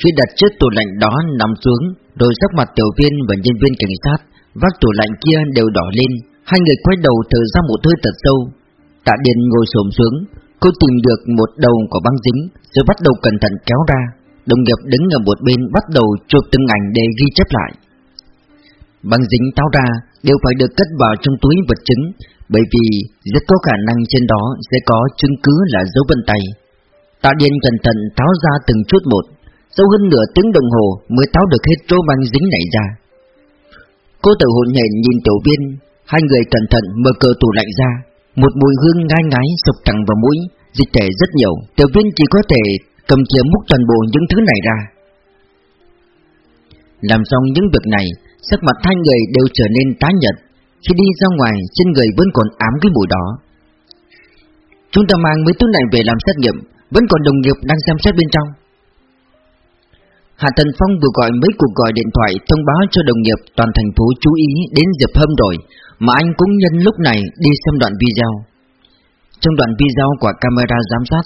Khi đặt chiếc tủ lạnh đó nằm xuống Rồi sắc mặt tiểu viên và nhân viên cảnh sát, Vác tủ lạnh kia đều đỏ lên. Hai người quay đầu thở ra một hơi thật sâu. Tạ Điền ngồi xổm xuống, Cô tìm được một đầu của băng dính, Rồi bắt đầu cẩn thận kéo ra. Đồng nghiệp đứng ở một bên bắt đầu chụp từng ảnh để ghi chép lại. Băng dính táo ra đều phải được cất vào trong túi vật chứng, Bởi vì rất có khả năng trên đó sẽ có chứng cứ là dấu vân tay. Tạ Điền cẩn thận tháo ra từng chút một. Sau hơn nửa tiếng đồng hồ mới tháo được hết trô băng dính này ra. Cô tự hồn hển nhìn tiểu viên, Hai người cẩn thận mở cửa tủ lạnh ra. Một mùi hương ngai ngái sộc thẳng vào mũi, Dịch thể rất nhiều. Tiểu viên chỉ có thể cầm chìa múc toàn bộ những thứ này ra. Làm xong những việc này, Sắc mặt hai người đều trở nên tái nhật Khi đi ra ngoài, trên người vẫn còn ám cái mùi đó. Chúng ta mang mấy thứ này về làm xét nghiệm, Vẫn còn đồng nghiệp đang xem xét bên trong. Hạ Tần Phong vừa gọi mấy cuộc gọi điện thoại thông báo cho đồng nghiệp toàn thành phố chú ý đến Diệp Hâm rồi, mà anh cũng nhân lúc này đi xem đoạn video. Trong đoạn video của camera giám sát,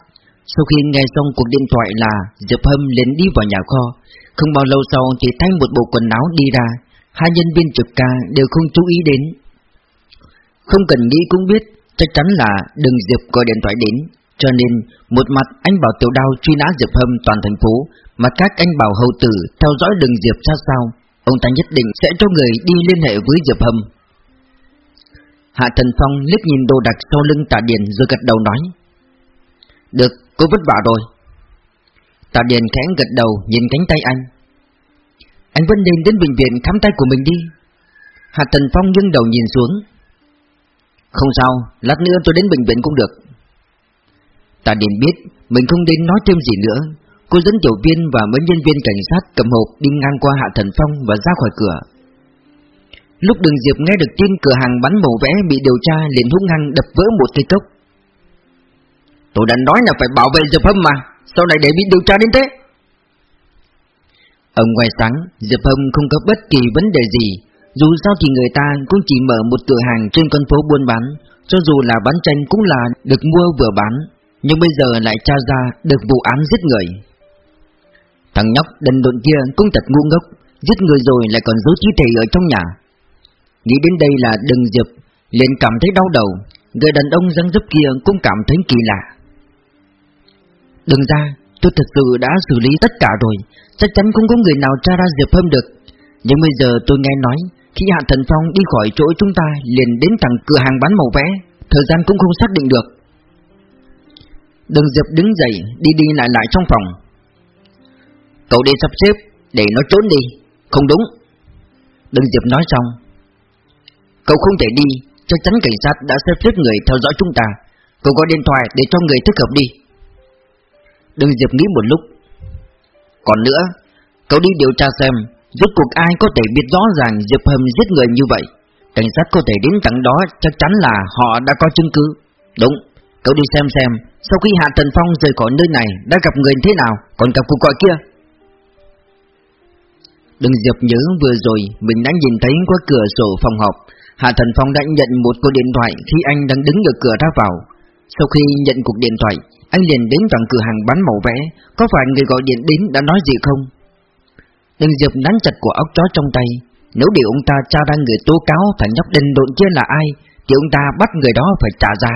sau khi nghe xong cuộc điện thoại là Diệp Hâm liền đi vào nhà kho, không bao lâu sau thì thay một bộ quần áo đi ra, hai nhân viên trực ca đều không chú ý đến. Không cần nghĩ cũng biết, chắc chắn là đừng Diệp gọi điện thoại đến, cho nên một mặt anh bảo tiểu đao truy nã Diệp Hâm toàn thành phố, Mặt khác anh bảo hầu tử theo dõi đường Diệp ra sao Ông ta nhất định sẽ cho người đi liên hệ với Diệp Hâm. Hạ Thần Phong liếc nhìn đồ đặc sau lưng Tạ Điền rồi gật đầu nói Được, cô vất vả rồi. Tạ Điền khẽ gật đầu nhìn cánh tay anh. Anh vẫn nên đến bệnh viện khám tay của mình đi. Hạ Thần Phong nghiêng đầu nhìn xuống. Không sao, lát nữa tôi đến bệnh viện cũng được. Tạ Điền biết mình không nên nói thêm gì nữa Cô dẫn tiểu viên và mấy nhân viên cảnh sát cầm hộp đi ngang qua Hạ Thần Phong và ra khỏi cửa. Lúc đường Diệp nghe được tin cửa hàng bán màu vẽ bị điều tra liền hung hăng đập vỡ một cây cốc. Tôi đã nói là phải bảo vệ Diệp Hâm mà, sao lại để bị điều tra đến thế? Ở ngoài sáng, Diệp Hâm không có bất kỳ vấn đề gì, dù sao thì người ta cũng chỉ mở một cửa hàng trên con phố buôn bán, cho dù là bán tranh cũng là được mua vừa bán, nhưng bây giờ lại tra ra được vụ án giết người. Thằng nhóc đần độn kia cũng thật ngu ngốc, Giết người rồi lại còn giấu thi thể ở trong nhà. Nghĩ đến đây là đừng dập liền cảm thấy đau đầu, Người đàn ông răng dấp kia cũng cảm thấy kỳ lạ. Đừng ra, Tôi thật sự đã xử lý tất cả rồi, Chắc chắn không có người nào tra ra Diệp Hâm được. Nhưng bây giờ tôi nghe nói, Khi Hạ Thần Phong đi khỏi chỗ chúng ta Liền đến thẳng cửa hàng bán màu vẽ Thời gian cũng không xác định được. Đừng Diệp đứng dậy, Đi đi lại lại trong phòng. Cậu đi sắp xếp, Để nó trốn đi. Không đúng. Đừng Diệp nói xong. Cậu không thể đi, Chắc chắn cảnh sát đã sắp xếp người theo dõi chúng ta. Cậu gọi điện thoại để cho người thích hợp đi. Đừng Diệp nghĩ một lúc. Còn nữa, Cậu đi điều tra xem, Rốt cuộc ai có thể biết rõ ràng Diệp Hầm giết người như vậy. Cảnh sát có thể đến tận đó Chắc chắn là họ đã có chứng cứ. Đúng, Cậu đi xem xem. Sau khi Hạ thần Phong rời khỏi nơi này, Đã gặp người thế nào? Còn gặp cuộc gọi kia? Đừng Diệp nhớ, vừa rồi mình đã nhìn thấy qua cửa sổ phòng họp. Hạ Thần Phong đã nhận một cuộc điện thoại khi anh đang đứng ở cửa ra vào. Sau khi nhận cuộc điện thoại, Anh liền đến vào cửa hàng bán màu vẽ. Có phải người gọi điện đến đã nói gì không? Đừng Diệp nắn chặt của óc chó trong tay. Nếu để ông ta tra ra người tố cáo thằng nhóc đinh độn kia là ai, Thì ông ta bắt người đó phải trả giá.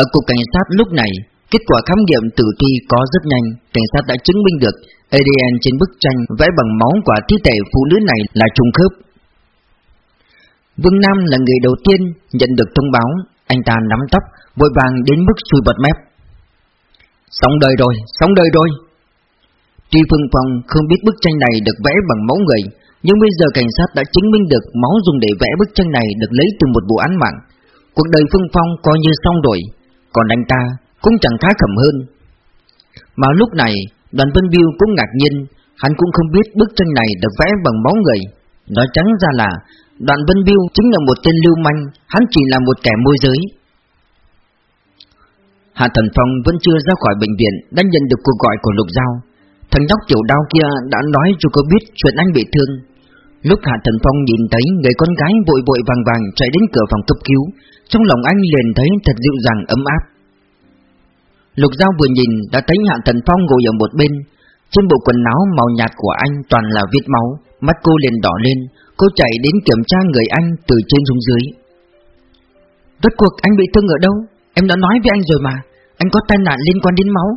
Ở cục cảnh sát lúc này Kết quả khám nghiệm tử thi có rất nhanh Cảnh sát đã chứng minh được ADN trên bức tranh vẽ bằng máu của thi thể phụ nữ này là trùng khớp. Vương Nam là người đầu tiên nhận được thông báo, anh ta nắm tóc, vội vàng đến mức sùi bọt mép. Xong đời rồi, xong đời rồi. Tuy Phương Phong không biết bức tranh này được vẽ bằng máu người, nhưng bây giờ cảnh sát đã chứng minh được máu dùng để vẽ bức tranh này được lấy từ một vụ án mạng. Cuộc đời Phương Phong coi như xong rồi, còn anh ta cũng chẳng khá khẩm hơn. Mà lúc này, Đoàn Vân Biêu cũng ngạc nhiên, hắn cũng không biết bức tranh này được vẽ bằng máu người. Nói trắng ra là, Đoàn Vân Biêu chính là một tên lưu manh, hắn chỉ là một kẻ môi giới. Hạ Thần Phong vẫn chưa ra khỏi bệnh viện, đã nhận được cuộc gọi của Lục Giao. Thằng nhóc tiểu đau kia đã nói cho cô biết chuyện anh bị thương. Lúc Hạ Thần Phong nhìn thấy người con gái vội vội vàng vàng chạy đến cửa phòng cấp cứu, trong lòng anh liền thấy thật dịu dàng ấm áp. Lục Giao vừa nhìn đã thấy Hạ Thần Phong ngồi ở một bên. Trên bộ quần áo màu nhạt của anh toàn là vết máu Mắt cô liền đỏ lên. Cô chạy đến kiểm tra người anh từ trên xuống dưới. Rốt cuộc anh bị thương ở đâu? Em đã nói với anh rồi mà. Anh có tai nạn liên quan đến máu.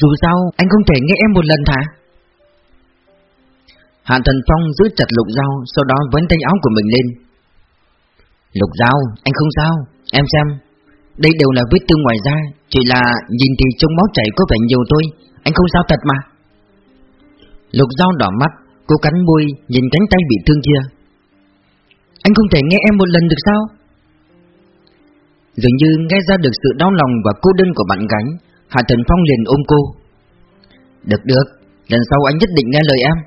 Dù sao anh không thể nghe em một lần thả Hạ Thần Phong giữ chặt lục dao Sau đó vấn tay áo của mình lên. Lục dao anh không sao, Em xem. Đây đều là vết thương ngoài da, Chỉ là nhìn thì trông máu chảy có vẻ nhiều thôi, Anh không sao thật mà. Lục dao đỏ mắt Cô cắn môi, nhìn cánh tay bị thương kia. Anh không thể nghe em một lần được sao? Dường như nghe ra được sự đau lòng và cô đơn của bạn gái, Hạ Thần Phong liền ôm cô. Được được, Lần sau anh nhất định nghe lời em.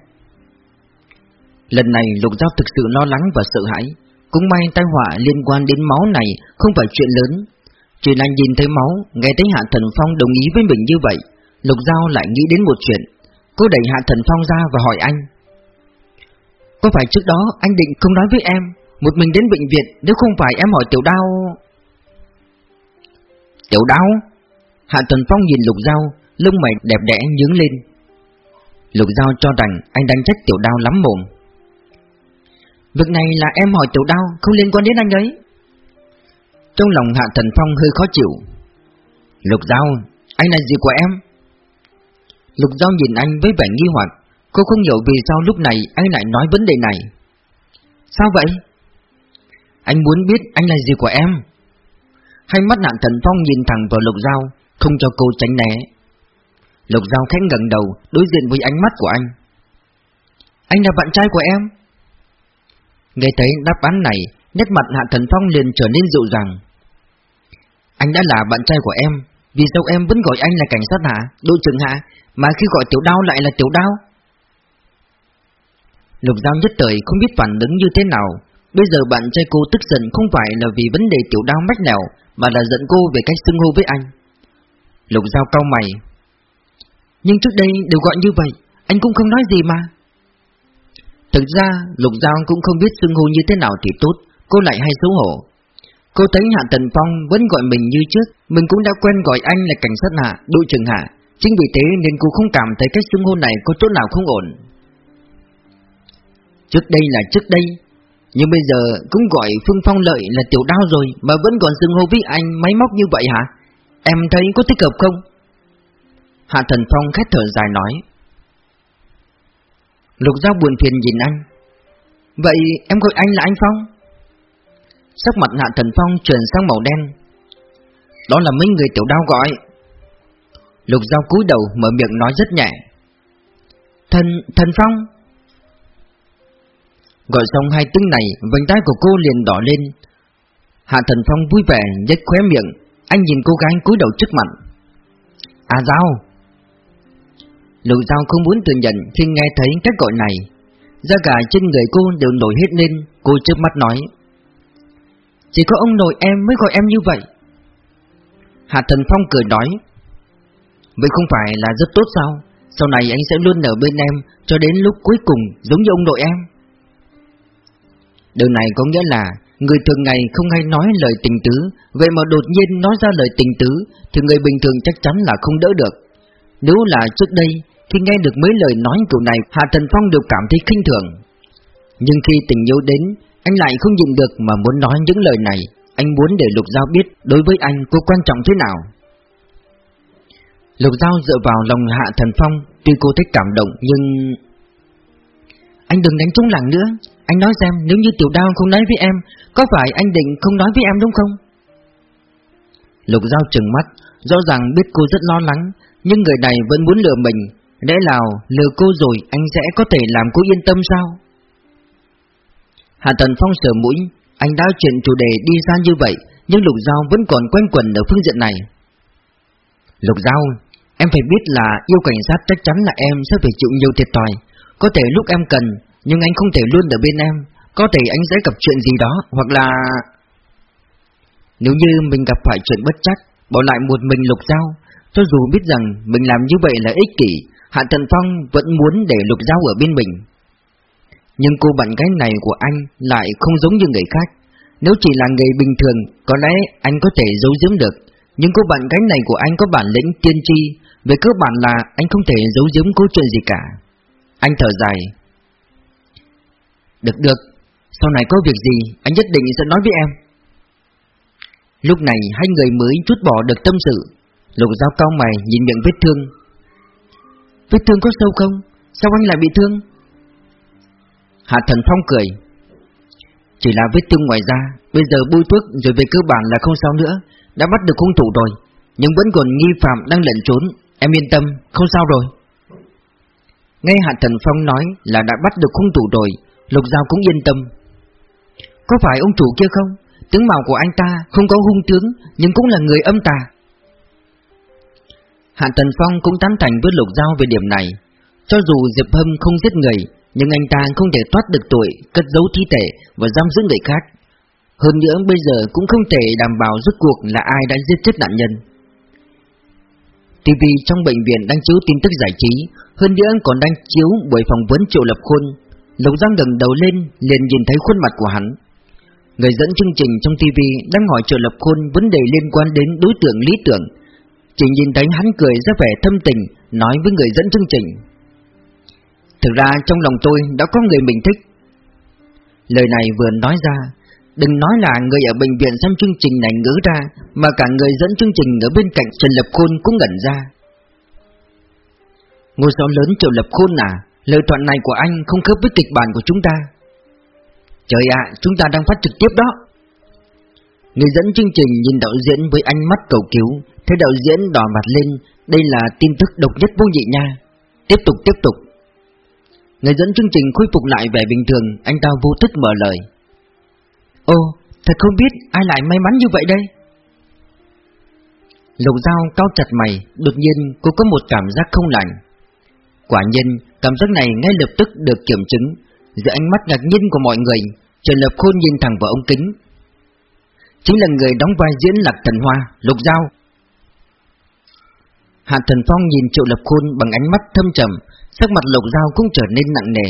Lần này Lục Giao thực sự lo lắng và sợ hãi. Cũng may tai họa liên quan đến máu này Không phải chuyện lớn. Chỉ là nhìn thấy máu, Nghe thấy Hạ Thần Phong đồng ý với mình như vậy, Lục Giao lại nghĩ đến một chuyện. Cô đẩy Hạ Thần Phong ra và hỏi anh, Có phải trước đó anh định không nói với em, Một mình đến bệnh viện Nếu không phải em hỏi tiểu đao? Tiểu đao? Hạ Thần Phong nhìn Lục Giao, Lông mày đẹp đẽ nhướng lên. Lục Giao cho rằng anh đang trách tiểu đao lắm mồm. Việc này là em hỏi tiểu đao Không liên quan đến anh ấy. Trong lòng Hạ Thần Phong hơi khó chịu. Lục Giao, Anh là gì của em? Lục Giao nhìn anh với vẻ nghi hoặc. Cô không hiểu vì sao lúc này anh lại nói vấn đề này. Sao vậy? Anh muốn biết anh là gì của em. Hai mắt nạn thần phong nhìn thẳng vào Lục Giao, Không cho cô tránh né. Lục Giao khẽ ngẩng đầu, Đối diện với ánh mắt của anh. Anh là bạn trai của em. Nghe thấy đáp án này, Nét mặt Hạ Thần Phong liền trở nên dịu dàng. Anh đã là bạn trai của em, Vì sao em vẫn gọi anh là cảnh sát hả? Đội trưởng hạ Mà khi gọi tiểu đao lại là tiểu đao? Lục Giao nhất thời không biết phản ứng như thế nào. Bây giờ bạn trai cô tức giận không phải là vì vấn đề tiểu đao mách nào Mà là giận cô về cách xưng hô với anh. Lục Giao cau mày. Nhưng trước đây đều gọi như vậy, Anh cũng không nói gì mà. Thực ra, Lục Giao cũng không biết xưng hô như thế nào thì tốt, Cô lại hay xấu hổ. Cô thấy Hạ Tần Phong vẫn gọi mình như trước, Mình cũng đã quen gọi anh là cảnh sát hạ, Đội trưởng hạ. Chính vì thế nên cô không cảm thấy cách xưng hô này có chỗ nào không ổn. Trước đây là trước đây, Nhưng bây giờ cũng gọi Phương Phong Lợi là tiểu đao rồi Mà vẫn còn xưng hô với anh máy móc như vậy hả? Em thấy có thích hợp không? Hạ Thần Phong khét thở dài nói. Lục Giao buồn phiền nhìn anh. Vậy em gọi anh là anh Phong? Sắc mặt Hạ Thần Phong chuyển sang màu đen. Đó là mấy người tiểu đao gọi. Lục Giao cúi đầu mở miệng nói rất nhẹ. Thần, thần Phong. Gọi xong hai tiếng này Vành tay của cô liền đỏ lên. Hạ Thần Phong vui vẻ nhếch khóe miệng. Anh nhìn cô gái cúi đầu trước mặt. À Giao. Lục Giao không muốn thừa nhận khi nghe thấy cách gọi này. Da gà trên người cô đều nổi hết lên, Cô trước mắt nói. Chỉ có ông nội em mới gọi em như vậy. Hạ Thần Phong cười nói. Vậy không phải là rất tốt sao? Sau này anh sẽ luôn ở bên em Cho đến lúc cuối cùng giống như ông nội em. Điều này có nghĩa là Người thường ngày không hay nói lời tình tứ. Vậy mà đột nhiên nói ra lời tình tứ Thì người bình thường chắc chắn là không đỡ được. Nếu là trước đây khi nghe được mấy lời nói của này Hạ Thần Phong đều cảm thấy khinh thường. Nhưng khi tình yêu đến, Anh lại không nhìn được mà muốn nói những lời này. Anh muốn để Lục Giao biết Đối với anh cô quan trọng thế nào. Lục Giao dựa vào lòng Hạ Thần Phong, Tuy cô thích cảm động, nhưng Anh đừng đánh trúng làng nữa. Anh nói xem, nếu như tiểu đao không nói với em, Có phải anh định không nói với em đúng không? Lục Giao trừng mắt, Rõ ràng biết cô rất lo lắng, Nhưng người này vẫn muốn lừa mình. Lẽ nào lừa cô rồi anh sẽ có thể làm cô yên tâm sao? Hạ Tần Phong sờ mũi, Anh đã chuyện chủ đề đi xa như vậy, Nhưng Lục Giao vẫn còn quen quẩn ở phương diện này. Lục Giao, Em phải biết là yêu cảnh sát chắc chắn là em sẽ phải chịu nhiều thiệt thòi. Có thể lúc em cần, nhưng anh không thể luôn ở bên em. Có thể anh sẽ gặp chuyện gì đó, Hoặc là... Nếu như mình gặp phải chuyện bất chắc, Bỏ lại một mình lục giao, Cho dù biết rằng mình làm như vậy là ích kỷ Hạ Thần Phong vẫn muốn để lục giao ở bên mình. Nhưng cô bạn gái này của anh Lại không giống như người khác. Nếu chỉ là người bình thường, Có lẽ anh có thể giấu giếm được. Nhưng cô bạn gái này của anh có bản lĩnh tiên tri. Về cơ bản là anh không thể giấu giếm câu chuyện gì cả. Anh thở dài. Được được. Sau này có việc gì, Anh nhất định sẽ nói với em. Lúc này hai người mới chút bỏ được tâm sự. Lục dao cao mày, nhìn miệng vết thương. Vết thương có sâu không? Sao anh lại bị thương? Hạ Thần Phong cười Chỉ là vết thương ngoài da Bây giờ bôi thuốc rồi về cơ bản là không sao nữa Đã bắt được hung thủ rồi Nhưng vẫn còn nghi phạm đang lẩn trốn Em yên tâm, không sao rồi Nghe Hạ Thần Phong nói là đã bắt được hung thủ rồi Lục Giao cũng yên tâm Có phải ông chủ kia không? Tướng mạo của anh ta không có hung tướng Nhưng cũng là người âm tà Hạ Tần Phong cũng tán thành với Lục Giao về điểm này. Cho dù Diệp Hâm không giết người, Nhưng anh ta không thể thoát được tội, Cất giấu thi thể và giam giữ người khác. Hơn nữa, bây giờ cũng không thể đảm bảo rốt cuộc là ai đã giết chết nạn nhân. TV trong bệnh viện đang chiếu tin tức giải trí, Hơn nữa còn đang chiếu buổi phỏng vấn Triệu Lập Khôn Lục Giang gần đầu lên, liền nhìn thấy khuôn mặt của hắn. Người dẫn chương trình trong TV đang hỏi Triệu Lập Khôn vấn đề liên quan đến đối tượng lý tưởng chỉ nhìn thấy hắn cười ra vẻ thâm tình Nói với người dẫn chương trình. Thực ra trong lòng tôi đã có người mình thích. Lời này vừa nói ra Đừng nói là người ở bệnh viện xem chương trình này ngỡ ra Mà cả người dẫn chương trình ở bên cạnh Trần Lập Khôn cũng ngẩn ra. Ngôi sao lớn Trần Lập Khôn à Lời thoại này của anh không khớp với kịch bản của chúng ta. Trời ạ, chúng ta đang phát trực tiếp đó. Người dẫn chương trình nhìn đạo diễn với ánh mắt cầu cứu thế đạo diễn đỏ mặt lên Đây là tin tức độc nhất vô nhị nha. Tiếp tục tiếp tục. Người dẫn chương trình khôi phục lại vẻ bình thường Anh ta vô thức mở lời. Ô, thật không biết ai lại may mắn như vậy đây? Lục dao cao chặt mày Đột nhiên cô có một cảm giác không lành. Quả nhiên Cảm giác này ngay lập tức được kiểm chứng Giữa ánh mắt ngạc nhiên của mọi người. Trần Lập Khôn nhìn thẳng vào ống kính. Chính là người đóng vai diễn Lạc Thần Hoa Lục Giao. Hạ Thần Phong nhìn Triệu Lập Khôn bằng ánh mắt thâm trầm, sắc mặt Lục Giao cũng trở nên nặng nề.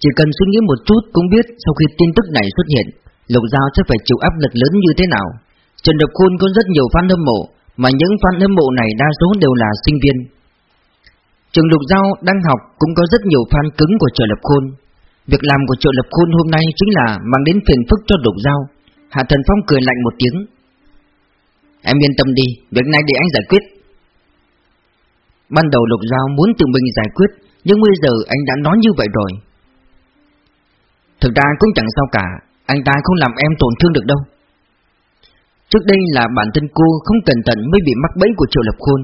Chỉ cần suy nghĩ một chút cũng biết sau khi tin tức này xuất hiện, Lục Giao sẽ phải chịu áp lực lớn như thế nào. Trần Lập Khôn có rất nhiều fan hâm mộ, mà những fan hâm mộ này đa số đều là sinh viên. Trường Lục Giao đang học cũng có rất nhiều fan cứng của Triệu Lập Khôn. Việc làm của Triệu Lập Khôn hôm nay chính là mang đến phiền phức cho Lục Giao. Hạ Thần Phong cười lạnh một tiếng. Em yên tâm đi, việc này để anh giải quyết. Ban đầu Lục Giao muốn tự mình giải quyết, Nhưng bây giờ anh đã nói như vậy rồi. Thực ra cũng chẳng sao cả, Anh ta không làm em tổn thương được đâu. Trước đây là bản thân cô không cẩn thận mới bị mắc bẫy của Triệu Lập Khôn.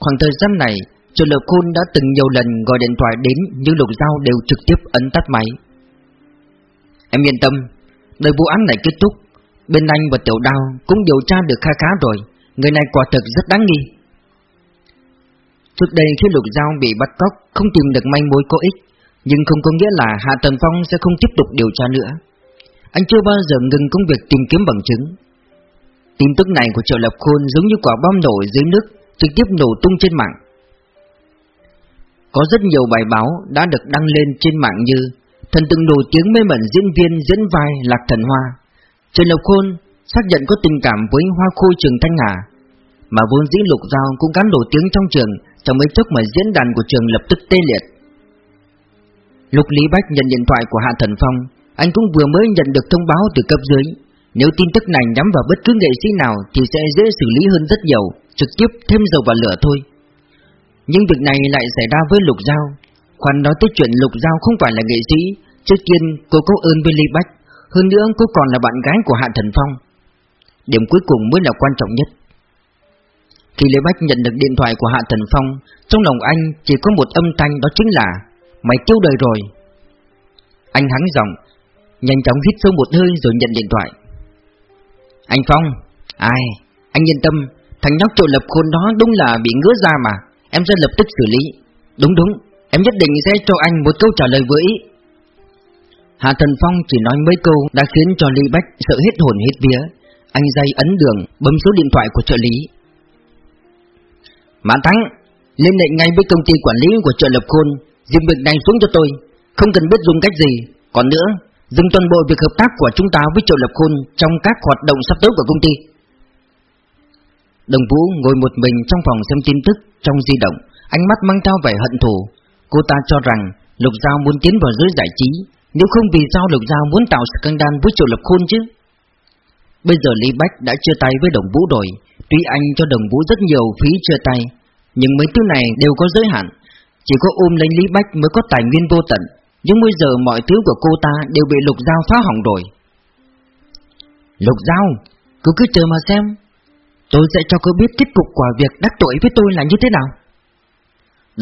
Khoảng thời gian này, Triệu Lập Khôn đã từng nhiều lần gọi điện thoại đến, Nhưng Lục Giao đều trực tiếp ấn tắt máy. Em yên tâm Đời vụ án này kết thúc, Bên anh và Tiểu Đao cũng điều tra được kha khá rồi, Người này quả thực rất đáng nghi. Trước đây khi Lục Giao bị bắt cóc không tìm được manh mối có ích, nhưng không có nghĩa là Hạ Tần Phong sẽ không tiếp tục điều tra nữa. Anh chưa bao giờ ngừng công việc tìm kiếm bằng chứng. Tin tức này của Triệu Lập Khôn giống như quả bom nổ dưới nước, trực tiếp nổ tung trên mạng. Có rất nhiều bài báo đã được đăng lên trên mạng như Thần từng nổi tiếng mê mẩn diễn viên diễn vai Lạc Thần Hoa. Trần lập Khôn xác nhận có tình cảm với Hoa Khôi Trường Thanh Hà, mà vốn dĩ Lục Giao cũng gắn nổi tiếng trong trường, trong mấy chốc mà diễn đàn của trường lập tức tê liệt. Lục Lý Bách nhận điện thoại của Hạ Thần Phong, Anh cũng vừa mới nhận được thông báo từ cấp dưới. Nếu tin tức này nhắm vào bất cứ nghệ sĩ nào Thì sẽ dễ xử lý hơn rất nhiều, Trực tiếp thêm dầu vào lửa thôi. Nhưng việc này lại xảy ra với Lục Giao. Khoan nói tới chuyện Lục Giao không phải là nghệ sĩ, Trước tiên cô có ơn với Lý Bách, Hơn nữa cô còn là bạn gái của Hạ Thần Phong. Điểm cuối cùng mới là quan trọng nhất khi Lê Bách nhận được điện thoại của Hạ Thần Phong, Trong lòng anh chỉ có một âm thanh đó chính là, Mày kêu đời rồi. Anh hắng giọng, Nhanh chóng hít sâu một hơi rồi nhận điện thoại. Anh Phong, Ai? Anh yên tâm, Thằng nhóc trộn lập khôn đó đúng là bị ngứa ra mà, Em sẽ lập tức xử lý. Đúng đúng, Em nhất định sẽ cho anh một câu trả lời với ý. Hạ Thần Phong chỉ nói mấy câu đã khiến cho Lý Bách sợ hết hồn hết vía. Anh dây ấn đường, bấm số điện thoại của trợ lý. Mã Thắng, liên hệ ngay với công ty quản lý của chợ Lập Khôn, dìm việc này xuống cho tôi, không cần biết dùng cách gì. Còn nữa, dừng toàn bộ việc hợp tác của chúng ta với chợ Lập Khôn trong các hoạt động sắp tới của công ty. Đồng Vũ ngồi một mình trong phòng xem tin tức trong di động, ánh mắt mang theo vẻ hận thù. Cô ta cho rằng Lục Giao muốn tiến vào giới giải trí, nếu không vì sao Lục Giao muốn tạo scandal với Triệu Lập Khôn chứ? Bây giờ Lý Bách đã chia tay với Đồng Vũ rồi, tuy anh cho Đồng Vũ rất nhiều phí chưa tay, nhưng mấy thứ này đều có giới hạn. Chỉ có ôm lấy Lý Bách mới có tài nguyên vô tận, nhưng bây giờ mọi thứ của cô ta đều bị Lục Giao phá hỏng rồi. Lục Giao, cứ cứ chờ mà xem, tôi sẽ cho cô biết kết cục quả việc đắc tội với tôi là như thế nào.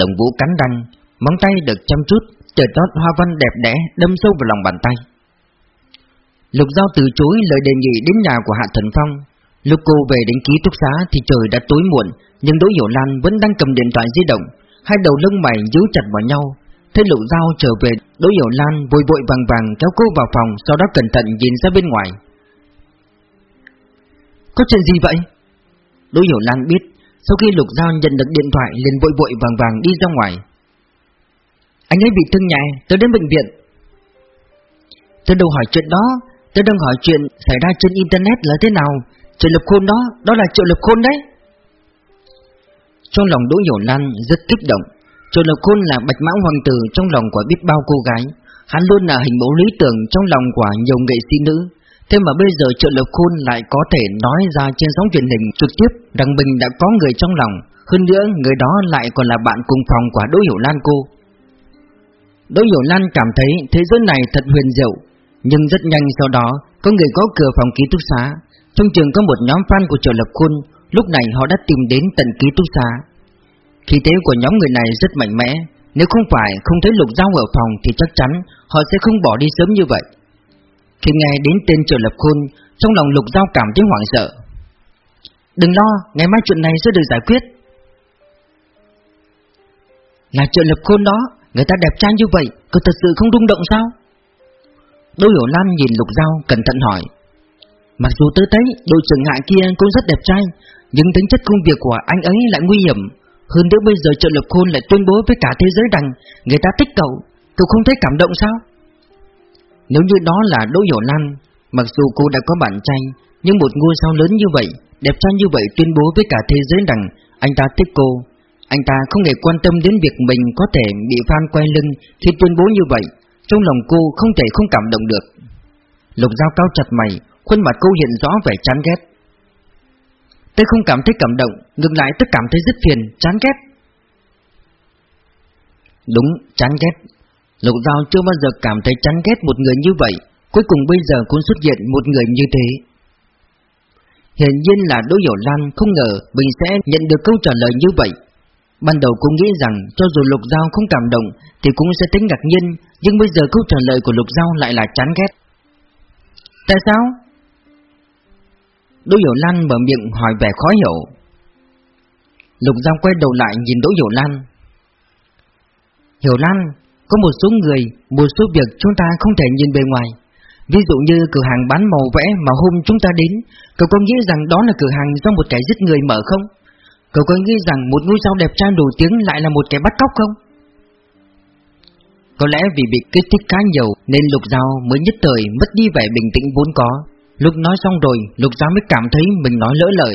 Đồng Vũ cắn răng, móng tay được chăm chút, trời tót hoa văn đẹp đẽ đâm sâu vào lòng bàn tay. Lục Giao từ chối lời đề nghị đến nhà của Hạ Thần Phong. Lúc cô về đến ký túc xá thì trời đã tối muộn, nhưng Đỗ Hiểu Lan vẫn đang cầm điện thoại di động, hai đầu lông mày díu chặt vào nhau. Thấy Lục Giao trở về, Đỗ Hiểu Lan vội vội vàng vàng kéo cô vào phòng, sau đó cẩn thận nhìn ra bên ngoài. Có chuyện gì vậy? Đỗ Hiểu Lan biết, sau khi Lục Giao nhận được điện thoại liền vội vội vàng vàng đi ra ngoài. Anh ấy bị thương nhẹ, tới đến bệnh viện. Tôi đâu hỏi chuyện đó, tôi đang hỏi chuyện xảy ra trên internet là thế nào. Triệu Lập Khôn đó, đó là Triệu Lập Khôn đấy. Trong lòng Đỗ Hiểu Lan rất kích động. Triệu Lập Khôn là bạch mã hoàng tử trong lòng của biết bao cô gái. Hắn luôn là hình mẫu lý tưởng trong lòng của nhiều nghệ sĩ nữ. Thế mà bây giờ Triệu Lập Khôn lại có thể nói ra trên sóng truyền hình trực tiếp rằng mình đã có người trong lòng. Hơn nữa người đó lại còn là bạn cùng phòng của Đỗ Hiểu Lan cô. Đỗ Hiểu Lan cảm thấy thế giới này thật huyền diệu, nhưng rất nhanh sau đó có người có cửa phòng ký túc xá. Trong trường có một nhóm fan của Triệu Lập Khôn, lúc này họ đã tìm đến tận ký túc xá. Khí thế của nhóm người này rất mạnh mẽ, nếu không phải không thấy Lục Giao ở phòng thì chắc chắn họ sẽ không bỏ đi sớm như vậy. Khi nghe đến tên Triệu Lập Khôn, trong lòng Lục Giao cảm thấy hoảng sợ. Đừng lo, ngày mai chuyện này sẽ được giải quyết. Là Triệu Lập Khôn đó, Người ta đẹp trai như vậy Cô thật sự không rung động sao đôi Hiểu Lan nhìn Lục Giao cẩn thận hỏi Mặc dù tớ thấy đội trưởng hạ kia cũng rất đẹp trai Nhưng tính chất công việc của anh ấy lại nguy hiểm. Hơn nữa bây giờ trợ lập khôn lại tuyên bố với cả thế giới rằng Người ta thích cậu. Cậu không thấy cảm động sao? Nếu như đó là Đỗ Hiểu Lan Mặc dù cô đã có bạn trai Nhưng một ngôi sao lớn như vậy Đẹp trai như vậy tuyên bố với cả thế giới rằng Anh ta thích cô. Anh ta không hề quan tâm đến việc mình có thể bị fan quay lưng khi tuyên bố như vậy, trong lòng cô không thể không cảm động được. Lục dao cao chặt mày, khuôn mặt cô hiện rõ vẻ chán ghét. Tôi không cảm thấy cảm động, ngược lại tôi cảm thấy rất phiền, chán ghét. Đúng, chán ghét. Lục giao chưa bao giờ cảm thấy chán ghét một người như vậy, cuối cùng bây giờ cũng xuất hiện một người như thế. Hiện nhiên là Đỗ Hiểu Lan không ngờ mình sẽ nhận được câu trả lời như vậy. Ban đầu cô nghĩ rằng cho dù Lục Giao không cảm động thì cũng sẽ tính ngạc nhiên, nhưng bây giờ câu trả lời của Lục Giao lại là chán ghét. Tại sao? Đỗ Hiểu Lan mở miệng hỏi vẻ khó hiểu. Lục Giang quay đầu lại nhìn Đỗ Hiểu Lan. Hiểu Lan, có một số người, một số việc chúng ta không thể nhìn bề ngoài. Ví dụ như cửa hàng bán màu vẽ mà hôm chúng ta đến, cậu có nghĩ rằng đó là cửa hàng do một kẻ giết người mở không? Cậu có nghĩ rằng một ngôi sao đẹp trai nổi tiếng lại là một kẻ bắt cóc không? Có lẽ vì bị kích thích khá nhiều nên Lục Giao mới nhất thời mất đi vẻ bình tĩnh vốn có. Lúc nói xong rồi, Lục Giao mới cảm thấy mình nói lỡ lời.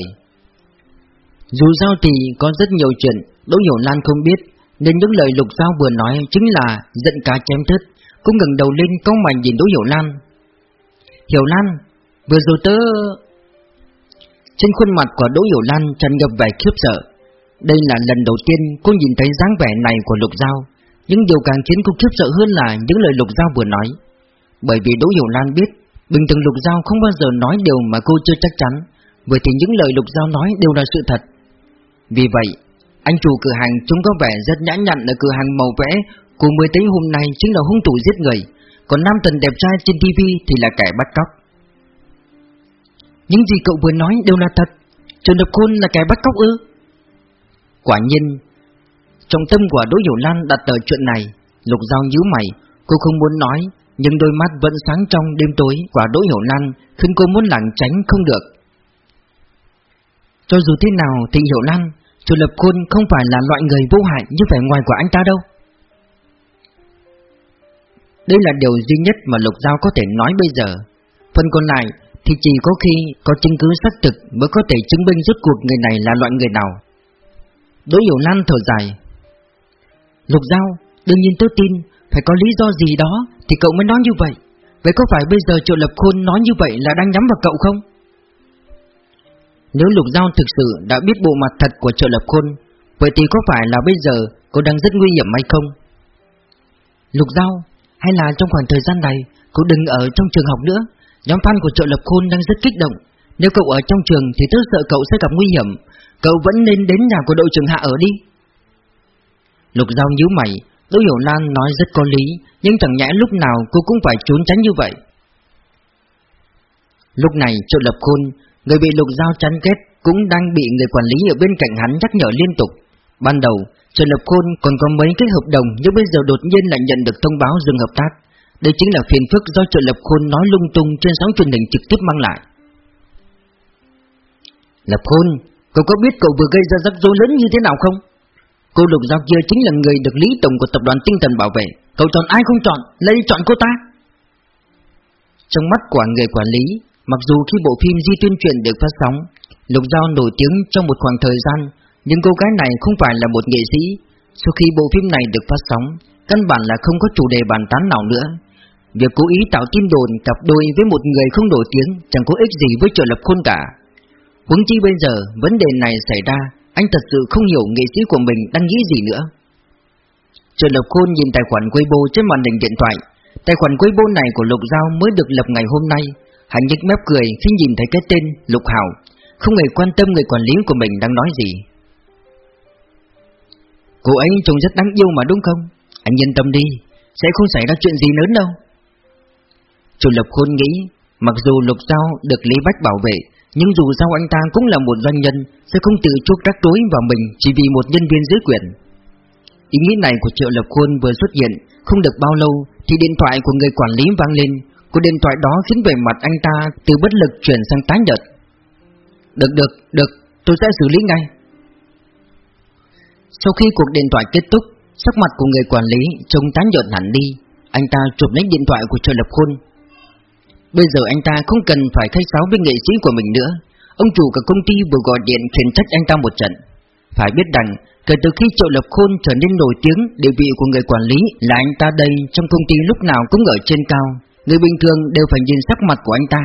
Dù sao thì có rất nhiều chuyện Đỗ Hiểu Lan không biết, nên những lời Lục Giao vừa nói chính là giận cá chém thớt. Cũng ngẩng đầu lên câu mày nhìn Đỗ Hiểu Lan. Hiểu Lan, vừa rồi tớ trên khuôn mặt của Đỗ Hiểu Lan tràn ngập vẻ khiếp sợ. Đây là lần đầu tiên cô nhìn thấy dáng vẻ này của Lục Giao, nhưng điều càng khiến cô khiếp sợ hơn là những lời Lục Giao vừa nói. Bởi vì Đỗ Hiểu Lan biết, bình thường Lục Giao không bao giờ nói điều mà cô chưa chắc chắn, bởi thì những lời Lục Giao nói đều là sự thật. Vì vậy, anh chủ cửa hàng trông có vẻ rất nhã nhặn ở cửa hàng màu vẽ, cô mới thấy hôm nay chính là hung thủ giết người, còn nam thần đẹp trai trên TV thì là kẻ bắt cóc. Những gì cậu vừa nói đều là thật. Trần Độc Khôn là kẻ bắt cóc ư? Quả nhiên Trong tâm của Đỗ Hiểu Lan đặt ở chuyện này Lục Giao nhíu mày Cô không muốn nói. Nhưng đôi mắt vẫn sáng trong đêm tối quả Đỗ Hiểu Lan Khiến cô muốn lảng tránh không được. Cho dù thế nào thì Hiểu Lan chủ Lập Khôn không phải là loại người vô hại như vẻ ngoài của anh ta đâu. Đây là điều duy nhất mà Lục Giao có thể nói bây giờ. Phần còn lại Thì chỉ có khi có chứng cứ xác thực Mới có thể chứng minh rốt cuộc người này là loại người nào. Đỗ Hiểu Lan thở dài. Lục Giao, Đương nhiên tôi tin phải có lý do gì đó Thì cậu mới nói như vậy. Vậy có phải bây giờ Triệu Lập Khôn nói như vậy là đang nhắm vào cậu không? Nếu Lục Giao thực sự đã biết bộ mặt thật của Triệu Lập Khôn, Vậy thì có phải là bây giờ cô đang rất nguy hiểm hay không? Lục Giao, Hay là trong khoảng thời gian này Cô đừng ở trong trường học nữa. Nhóm fan của Triệu Lập Khôn đang rất kích động. Nếu cậu ở trong trường thì tôi sợ cậu sẽ gặp nguy hiểm. Cậu vẫn nên đến nhà của đội trưởng Hạ ở đi. Lục Giao nhíu mày Đỗ Hiểu Lan nói rất có lý, Nhưng chẳng nhẽ lúc nào cô cũng phải trốn tránh như vậy. Lúc này, Triệu Lập Khôn, Người bị Lục Giao chắn kết Cũng đang bị người quản lý ở bên cạnh hắn nhắc nhở liên tục. Ban đầu, Triệu Lập Khôn còn có mấy cái hợp đồng, Nhưng bây giờ đột nhiên lại nhận được thông báo dừng hợp tác. Đây chính là phiền phức do Triệu Lập Khôn nói lung tung trên sóng truyền hình trực tiếp mang lại. Lập Khôn, Cậu có biết cậu vừa gây ra rắc rối lớn như thế nào không? Cô Lục Giao kia chính là người được Lý Tổng của tập đoàn Tinh Thần bảo vệ. Cậu chọn ai không chọn, lấy chọn cô ta. Trong mắt của người quản lý Mặc dù khi bộ phim Di tuyên truyền được phát sóng Lục Giao nổi tiếng trong một khoảng thời gian Nhưng cô gái này không phải là một nghệ sĩ. Sau khi bộ phim này được phát sóng Căn bản là không có chủ đề bàn tán nào nữa. Việc cố ý tạo tin đồn cặp đôi với một người không nổi tiếng Chẳng có ích gì với trợ lập khôn cả. Huống chi bây giờ vấn đề này xảy ra anh thật sự không hiểu nghệ sĩ của mình đang nghĩ gì nữa. Trần lập khôn nhìn tài khoản Weibo trên màn hình điện thoại. Tài khoản Weibo này của Lục Giao mới được lập ngày hôm nay. Hắn nhếch mép cười khi nhìn thấy cái tên Lục Hảo. Không hề quan tâm người quản lý của mình đang nói gì. Cô ấy trông rất đáng yêu mà đúng không? Anh yên tâm đi, Sẽ không xảy ra chuyện gì lớn đâu. Trần lập khôn nghĩ, Mặc dù Lục Giao được Lý Bách bảo vệ nhưng dù sao anh ta cũng là một doanh nhân Sẽ không tự chuốc rắc rối vào mình Chỉ vì một nhân viên dưới quyền Ý nghĩ này của Triệu Lập Khôn vừa xuất hiện Không được bao lâu Thì điện thoại của người quản lý vang lên Cuộc điện thoại đó khiến vẻ mặt anh ta từ bất lực chuyển sang tái nhợt. Được được, được, tôi sẽ xử lý ngay. Sau khi cuộc điện thoại kết thúc, sắc mặt của người quản lý trông tái nhợt hẳn đi. Anh ta chụp lấy điện thoại của triệu Lập Khôn. Bây giờ anh ta không cần phải thay sáo với nghệ sĩ của mình nữa. Ông chủ cả công ty vừa gọi điện khiển trách anh ta một trận. Phải biết rằng, kể từ khi Triệu Lập Khôn trở nên nổi tiếng, địa vị của người quản lý là anh ta đây trong công ty lúc nào cũng ở trên cao. Người bình thường đều phải nhìn sắc mặt của anh ta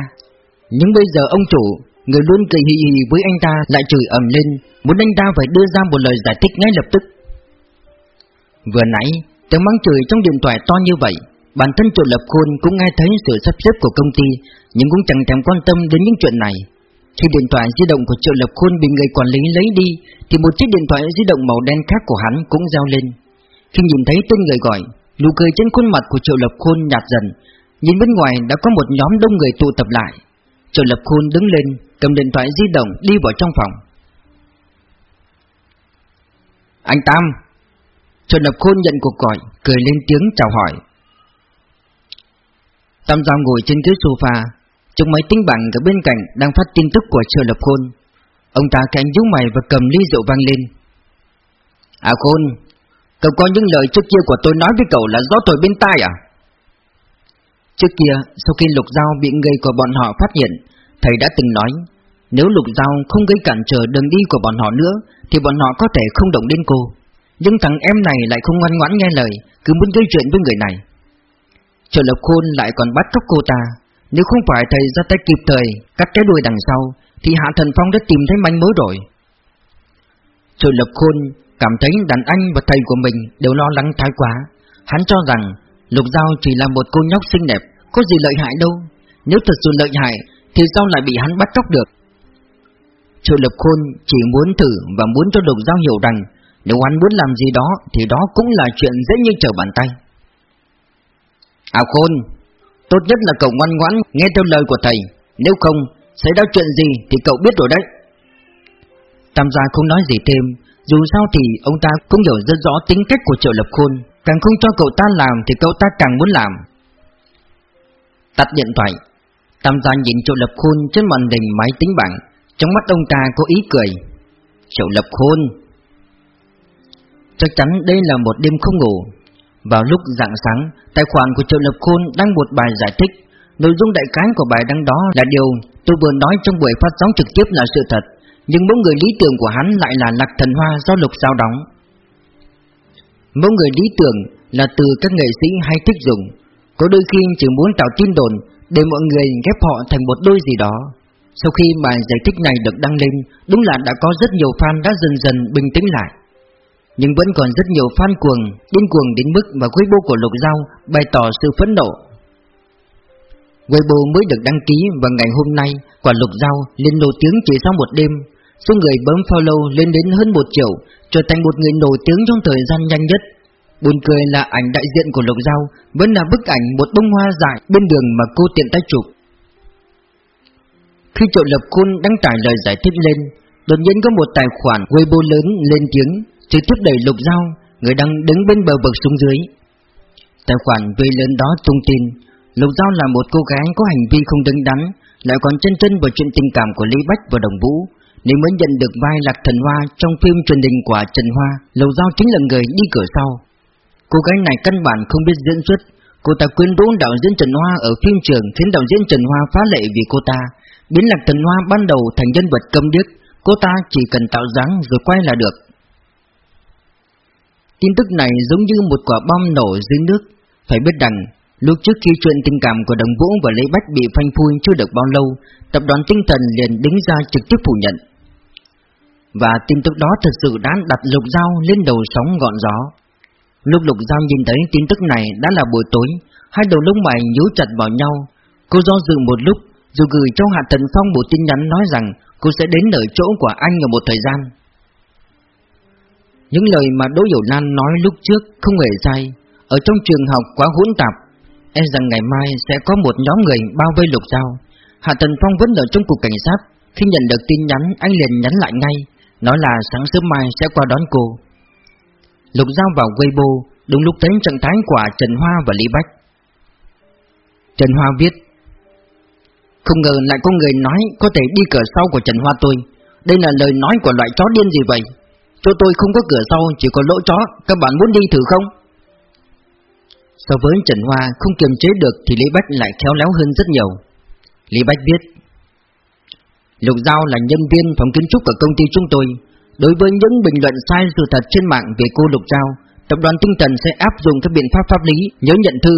Nhưng bây giờ ông chủ Người luôn cười hì hì với anh ta lại chửi ầm lên Muốn anh ta phải đưa ra một lời giải thích ngay lập tức Vừa nãy Tiếng mắng chửi trong điện thoại to như vậy Bản thân chủ lập khôn cũng nghe thấy sự sắp xếp của công ty, Nhưng cũng chẳng thèm quan tâm đến những chuyện này. Khi điện thoại di động của triệu lập khôn bị người quản lý lấy đi, Thì một chiếc điện thoại di động màu đen khác của hắn cũng reo lên. Khi nhìn thấy tên người gọi, Nụ cười trên khuôn mặt của triệu lập khôn nhạt dần. Nhìn bên ngoài đã có một nhóm đông người tụ tập lại. Triệu Lập Khôn đứng lên, Cầm điện thoại di động đi vào trong phòng. Anh Tam. Triệu Lập Khôn nhận cuộc gọi, Cười lên tiếng chào hỏi. Tam Giao ngồi trên ghế sofa Trong máy tính bảng ở bên cạnh Đang phát tin tức của Triệu Lập Khôn Ông ta cạnh nhíu mày và cầm ly rượu vang lên À Khôn Cậu có những lời trước kia của tôi nói với cậu là gió thổi bên tai à Trước kia, sau khi Lục Giao bị người của bọn họ phát hiện, thầy đã từng nói, nếu Lục Giao không gây cản trở đường đi của bọn họ nữa, thì bọn họ có thể không động đến cô. Nhưng thằng em này lại không ngoan ngoãn nghe lời, cứ muốn gây chuyện với người này. Trợ Lập Khôn lại còn bắt cóc cô ta, nếu không phải thầy ra tay kịp thời cắt cái đuôi đằng sau, thì Hạ Thần Phong đã tìm thấy manh mối rồi. Trợ Lập Khôn cảm thấy đàn anh và thầy của mình đều lo lắng thái quá. Hắn cho rằng Lục Giao chỉ là một cô nhóc xinh đẹp Có gì lợi hại đâu Nếu thật sự lợi hại Thì sao lại bị hắn bắt cóc được Triệu Lập Khôn chỉ muốn thử Và muốn cho Lục Giao hiểu rằng Nếu hắn muốn làm gì đó Thì đó cũng là chuyện dễ như trở bàn tay À Khôn, Tốt nhất là cậu ngoan ngoãn, Nghe theo lời của thầy. Nếu không, Xảy ra chuyện gì thì cậu biết rồi đấy. Tam gia không nói gì thêm, Dù sao thì ông ta cũng hiểu rất rõ tính cách của Triệu Lập Khôn. Càng không cho cậu ta làm thì cậu ta càng muốn làm. Tắt điện thoại, Tam gia nhìn Triệu Lập Khôn trên màn hình máy tính bảng. Trong mắt ông ta có ý cười. Triệu Lập Khôn, Chắc chắn đây là một đêm không ngủ. Vào lúc rạng sáng Tài khoản của Triệu Lập Khôn đăng một bài giải thích Nội dung đại khái của bài đăng đó là điều tôi vừa nói trong buổi phát sóng trực tiếp là sự thật, nhưng mỗi người lý tưởng của hắn lại là lạc thần hoa do lục sao đóng. Mỗi người lý tưởng là từ các nghệ sĩ hay thích dùng, có đôi khi chỉ muốn tạo tin đồn để mọi người ghép họ thành một đôi gì đó. Sau khi bài giải thích này được đăng lên, đúng là đã có rất nhiều fan đã dần dần bình tĩnh lại. Nhưng vẫn còn rất nhiều fan cuồng, điên cuồng đến mức mà Weibo của Lục Giao bày tỏ sự phẫn nộ. Weibo mới được đăng ký vào ngày hôm nay, quả Lục Giao lên nổi tiếng chỉ sau một đêm. Số người bấm follow lên đến hơn một triệu, trở thành một người nổi tiếng trong thời gian nhanh nhất. Buồn cười là ảnh đại diện của Lục Giao vẫn là bức ảnh một bông hoa dại bên đường mà cô tiện tay chụp. Khi Triệu Lập Khôn đăng tải lời giải thích lên, đột nhiên có một tài khoản Weibo lớn lên tiếng, trực tiếp đẩy Lục Giao, người đang đứng bên bờ vực xuống dưới. Tài khoản về lớn đó tung tin, Lục Giao là một cô gái có hành vi không đứng đắn, lại còn chân chân vào chuyện tình cảm của Lý Bách và Đồng Vũ, nên mới nhận được vai Lạc Thần Hoa trong phim truyền hình của Trần Hoa. Lục Giao chính là người đi cửa sau. Cô gái này căn bản không biết diễn xuất, cô ta quyến rũ đạo diễn Trần Hoa ở phim trường khiến đạo diễn Trần Hoa phá lệ vì cô ta, biến Lạc Thần Hoa ban đầu thành nhân vật câm điếc, cô ta chỉ cần tạo dáng rồi quay là được. Tin tức này giống như một quả bom nổ dưới nước, phải biết rằng lúc trước khi chuyện tình cảm của Đồng Vũ và Lê Bách bị phanh phui chưa được bao lâu, tập đoàn tinh thần liền đứng ra trực tiếp phủ nhận. Và tin tức đó thật sự đã đặt lục dao lên đầu sóng gọn gió. Lúc Lục Giao nhìn thấy tin tức này đã là buổi tối, hai đầu lông mày nhíu chặt vào nhau. Cô do dự một lúc, rồi gửi cho Hạ Tần Phong một tin nhắn nói rằng cô sẽ đến ở chỗ của anh ở một thời gian. Những lời mà Đỗ Hiểu Lan nói lúc trước không hề sai. Ở trong trường học quá hỗn tạp, e rằng ngày mai sẽ có một nhóm người bao vây Lục Giao. Hạ Tần Phong vẫn ở trong cục cảnh sát. Khi nhận được tin nhắn, anh liền nhắn lại ngay, nói là sáng sớm mai sẽ qua đón cô. Lục Giao vào Weibo, đúng lúc thấy trận thái của Trần Hoa và Lý Bách. Trần Hoa viết Không ngờ lại có người nói có thể đi cửa sau của Trần Hoa tôi. Đây là lời nói của loại chó điên gì vậy? Chỗ tôi không có cửa sau, chỉ có lỗ chó, các bạn muốn đi thử không? So với Trần Hoa không kiềm chế được thì Lý Bách lại khéo léo hơn rất nhiều. Lý Bách biết Lục Giao là nhân viên phòng kiến trúc ở công ty chúng tôi Đối với những bình luận sai sự thật trên mạng về cô Lục Giao, tập đoàn tinh thần sẽ áp dụng các biện pháp pháp lý, nhớ nhận thư.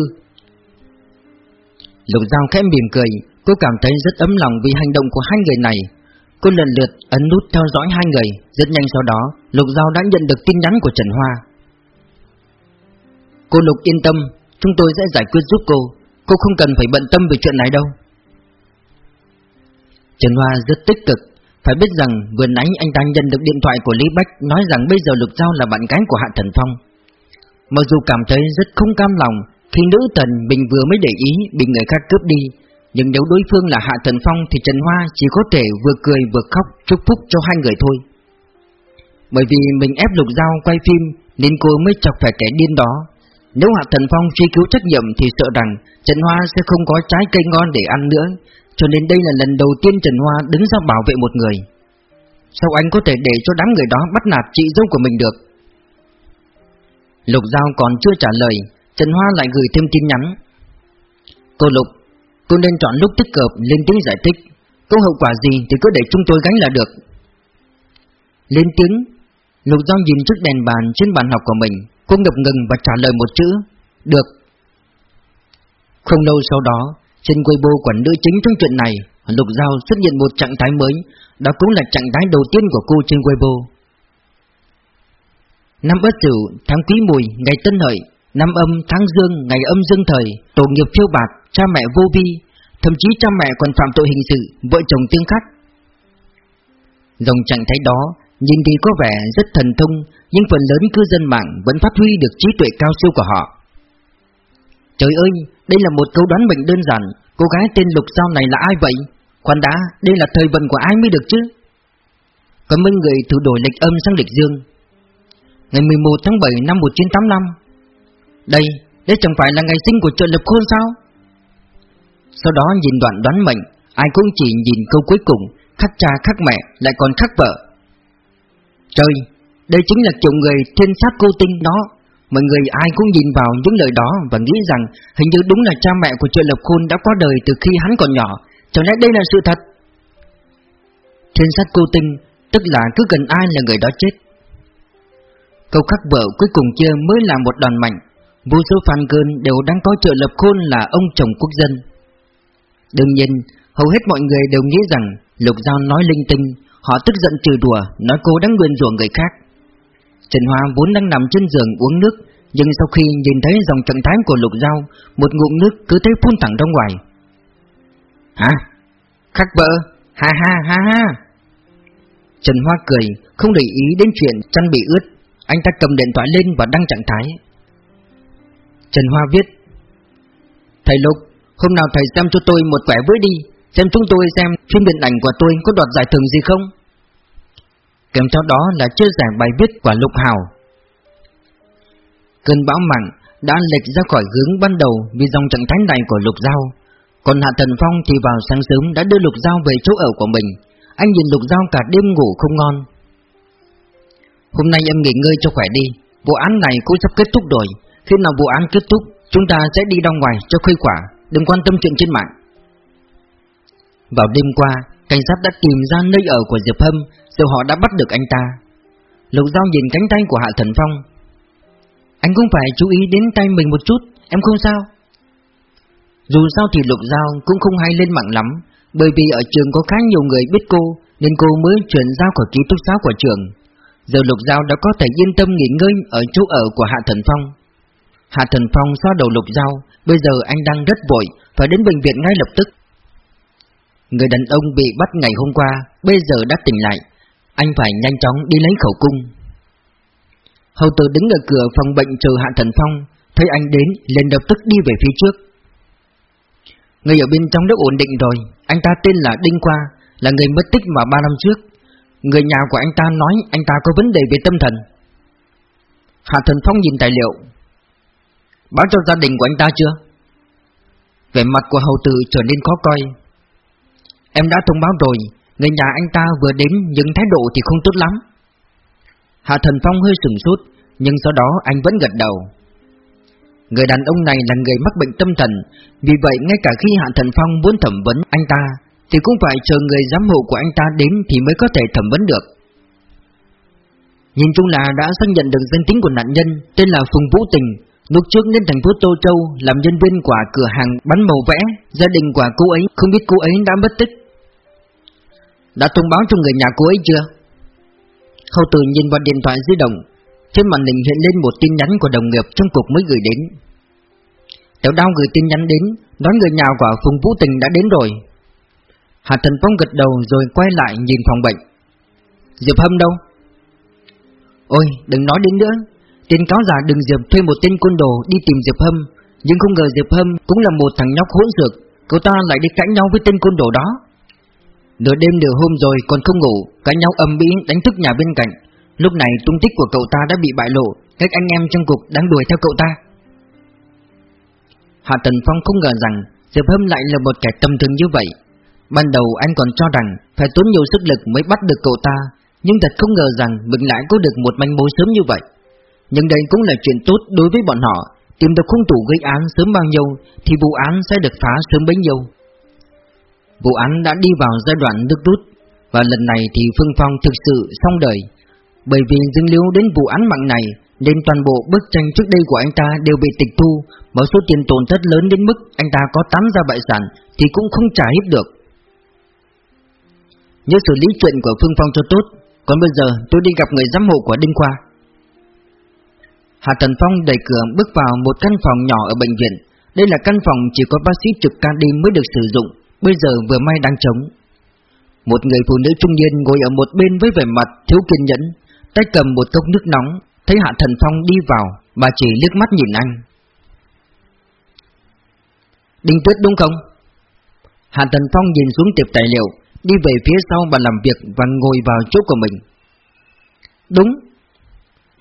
Lục Giao khẽ mỉm cười, cô cảm thấy rất ấm lòng vì hành động của hai người này. Cô lần lượt ấn nút theo dõi hai người, rất nhanh sau đó, Lục Giao đã nhận được tin nhắn của Trần Hoa. Cô Lục yên tâm, chúng tôi sẽ giải quyết giúp cô, cô không cần phải bận tâm về chuyện này đâu. Trần Hoa rất tích cực, phải biết rằng vừa nãy anh ta nhận được điện thoại của Lý Bách nói rằng bây giờ Lục Giao là bạn gái của Hạ Thần Phong. Mặc dù cảm thấy rất không cam lòng khi nữ thần mình vừa mới để ý bị người khác cướp đi, nhưng nếu đối phương là Hạ Thần Phong thì Trần Hoa chỉ có thể vừa cười vừa khóc chúc phúc cho hai người thôi. Bởi vì mình ép Lục Giao quay phim nên cô mới chọc phải kẻ điên đó. Nếu Hạ Thần Phong truy cứu trách nhiệm thì sợ rằng Trần Hoa sẽ không có trái cây ngon để ăn nữa cho nên đây là lần đầu tiên Trần Hoa đứng ra bảo vệ một người Sao anh có thể để cho đám người đó bắt nạt chị dâu của mình được Lục Giao còn chưa trả lời, Trần Hoa lại gửi thêm tin nhắn Cô Lục Cô nên chọn lúc tích cực lên tiếng giải thích. Có hậu quả gì thì cứ để chúng tôi gánh là được. Lên tiếng Lục Giao nhìn trước đèn bàn trên bàn học của mình. Cô ngập ngừng và trả lời một chữ Được. Không lâu sau đó trên Weibo của nữ chính trong chuyện này, Lục Giao xuất hiện một trạng thái mới, đó cũng là trạng thái đầu tiên của cô trên Weibo. Năm Ất Sửu, tháng Quý Mùi, ngày Tân Hợi, năm Âm, tháng Dương, ngày Âm Dương Thời, tổ nghiệp phiêu bạc cha mẹ vô vi, thậm chí cha mẹ còn phạm tội hình sự, vợ chồng tương khắc. Dòng trạng thái đó, nhìn thì có vẻ rất thần thông, nhưng phần lớn cư dân mạng vẫn phát huy được trí tuệ cao siêu của họ. Trời ơi, đây là một câu đoán mệnh đơn giản Cô gái tên Lục sao này là ai vậy? Khoan đã, đây là thời vận của ai mới được chứ? Có mấy người thử đổi lịch âm sang lịch dương. Ngày 11 tháng 7 năm 1985 Đây, đây chẳng phải là ngày sinh của trợ lập khôn sao? Sau đó nhìn đoạn đoán mệnh Ai cũng chỉ nhìn câu cuối cùng Khắc cha khắc mẹ lại còn khắc vợ Trời, đây chính là kiểu người thiên sát cô tinh đó Mọi người ai cũng nhìn vào những lời đó và nghĩ rằng hình như đúng là cha mẹ của Triệu Lập Khôn đã qua đời từ khi hắn còn nhỏ. Chẳng lẽ đây là sự thật? Thiên sát cô tinh, tức là cứ gần ai là người đó chết. Câu khắc vợ cuối cùng kia mới là một đòn mạnh. Vô số fan girl đều đang có Triệu Lập Khôn là ông chồng quốc dân. Đương nhiên, hầu hết mọi người đều nghĩ rằng Lục Giao nói linh tinh, họ tức giận trừ đùa, nói cô đang nguyên rủa người khác. Trần Hoa vốn đang nằm trên giường uống nước, nhưng sau khi nhìn thấy dòng trạng thái của Lục Giao, một ngụm nước cứ thế phun thẳng ra ngoài. Hả? Khắc vợ? Ha ha ha ha! Trần Hoa cười, không để ý đến chuyện chăn bị ướt. Anh ta cầm điện thoại lên và đăng trạng thái. Trần Hoa viết Thầy Lục, hôm nào thầy xem cho tôi một quẻ với đi, xem chúng tôi xem phim điện ảnh của tôi có đoạt giải thưởng gì không? Kèm theo đó là chia sẻ bài viết của Lục Hào. Cơn bão mặn đã lệch ra khỏi hướng ban đầu vì dòng trạng thái này của Lục Giao. Còn Hạ Thần Phong thì vào sáng sớm đã đưa Lục Giao về chỗ ở của mình. Anh nhìn Lục Giao cả đêm ngủ không ngon. Hôm nay em nghỉ ngơi cho khỏe đi, vụ án này cũng sắp kết thúc rồi. Khi nào vụ án kết thúc, chúng ta sẽ đi ra ngoài cho khuây quả, đừng quan tâm chuyện trên mạng. Vào đêm qua, cảnh sát đã tìm ra nơi ở của Diệp Hâm, rồi họ đã bắt được anh ta. Lục Giao nhìn cánh tay của Hạ Thần Phong. Anh cũng phải chú ý đến tay mình một chút, em không sao? Dù sao thì Lục Giao cũng không hay lên mạng lắm, bởi vì ở trường có khá nhiều người biết cô, nên cô mới chuyển ra khỏi ký túc xá của trường. Giờ Lục Giao đã có thể yên tâm nghỉ ngơi ở chỗ ở của Hạ Thần Phong. Hạ Thần Phong xoa đầu Lục Giao, bây giờ anh đang rất vội, phải đến bệnh viện ngay lập tức. Người đàn ông bị bắt ngày hôm qua, bây giờ đã tỉnh lại, anh phải nhanh chóng đi lấy khẩu cung. Hầu tử đứng ở cửa phòng bệnh chờ Hạ Thần Phong, thấy anh đến, liền lập tức đi về phía trước. Người ở bên trong đã ổn định rồi, anh ta tên là Đinh Qua, là người mất tích vào 3 năm trước. Người nhà của anh ta nói anh ta có vấn đề về tâm thần. Hạ Thần Phong nhìn tài liệu. Báo cho gia đình của anh ta chưa? Vẻ mặt của hầu tử trở nên khó coi. Em đã thông báo rồi, người nhà anh ta vừa đến nhưng thái độ thì không tốt lắm. Hạ Thần Phong hơi sừng sốt, nhưng sau đó anh vẫn gật đầu. Người đàn ông này là người mắc bệnh tâm thần, vì vậy ngay cả khi Hạ Thần Phong muốn thẩm vấn anh ta, thì cũng phải chờ người giám hộ của anh ta đến thì mới có thể thẩm vấn được. Nhìn chung là đã xác nhận được danh tính của nạn nhân, tên là Phùng Vũ Tình, lúc trước đến thành phố Tô Châu làm nhân viên quả cửa hàng bắn màu vẽ, gia đình của cô ấy không biết cô ấy đã mất tích. Đã thông báo cho người nhà cô ấy chưa? Khâu từ nhìn vào điện thoại di động Trên màn hình hiện lên một tin nhắn của đồng nghiệp trong cuộc mới gửi đến Tiểu đao gửi tin nhắn đến Nói người nhà của Phùng Vũ Tình đã đến rồi Hà Thần Phong gật đầu rồi quay lại nhìn phòng bệnh Diệp Hâm đâu? Ôi đừng nói đến nữa Tên cáo giả đừng Diệp thuê một tên quân đồ đi tìm Diệp Hâm, Nhưng không ngờ Diệp Hâm cũng là một thằng nhóc hỗn dược Cậu ta lại đi cãi nhau với tên quân đồ đó. Nửa đêm nửa hôm rồi còn không ngủ Cãi nhau âm mỹ đánh thức nhà bên cạnh. Lúc này tung tích của cậu ta đã bị bại lộ, Các anh em trong cục đang đuổi theo cậu ta. Hạ Tần Phong không ngờ rằng Diệp Hâm lại là một kẻ tâm thường như vậy. Ban đầu anh còn cho rằng Phải tốn nhiều sức lực mới bắt được cậu ta, Nhưng thật không ngờ rằng Mình lại có được một manh mối sớm như vậy. Nhưng đây cũng là chuyện tốt đối với bọn họ. Tìm được hung thủ gây án sớm bao nhiêu, Thì vụ án sẽ được phá sớm bấy nhiêu. Vụ án đã đi vào giai đoạn nước rút, Và lần này thì Phương Phong thực sự xong đời. Bởi vì dưng lưu đến vụ án mạng này, Nên toàn bộ bức tranh trước đây của anh ta đều bị tịch thu. Một số tiền tổn thất lớn đến mức anh ta có tám ra bại sản Thì cũng không trả hết được. Nhớ xử lý chuyện của Phương Phong cho tốt. Còn bây giờ, tôi đi gặp người giám hộ của Đinh Khoa. Hạ Tần Phong đẩy cửa bước vào một căn phòng nhỏ ở bệnh viện Đây là căn phòng chỉ có bác sĩ trực ca đêm mới được sử dụng bây giờ vừa may đang trống. Một người phụ nữ trung niên ngồi ở một bên với vẻ mặt thiếu kiên nhẫn, tay cầm một cốc nước nóng, thấy Hạ Thần Phong đi vào, bà chỉ liếc mắt nhìn anh. Đinh Tuyết đúng không? Hạ Thần Phong nhìn xuống tiệp tài liệu, đi về phía sau bà làm việc và ngồi vào chỗ của mình. Đúng.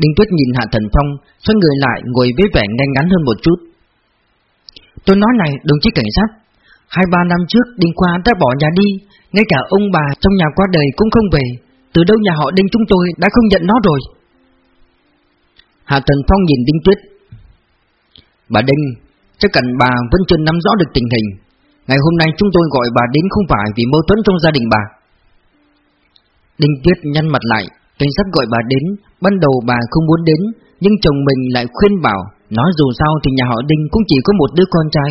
Đinh Tuyết nhìn Hạ Thần Phong, xoay người lại ngồi với vẻ ngay ngắn hơn một chút. Tôi nói này, đồng chí cảnh sát, Hai ba năm trước Đinh Khoa đã bỏ nhà đi Ngay cả ông bà trong nhà qua đời cũng không về Từ đâu nhà họ Đinh chúng tôi đã không nhận nó rồi Hạ Thần Phong nhìn Đinh Tuyết. Bà Đinh, chắc cần bà vẫn chưa nắm rõ được tình hình. Ngày hôm nay chúng tôi gọi bà đến không phải vì mâu thuẫn trong gia đình bà. Đinh Tuyết nhăn mặt lại, cảnh sát gọi bà đến, ban đầu bà không muốn đến, nhưng chồng mình lại khuyên bảo, nói dù sao thì nhà họ Đinh cũng chỉ có một đứa con trai,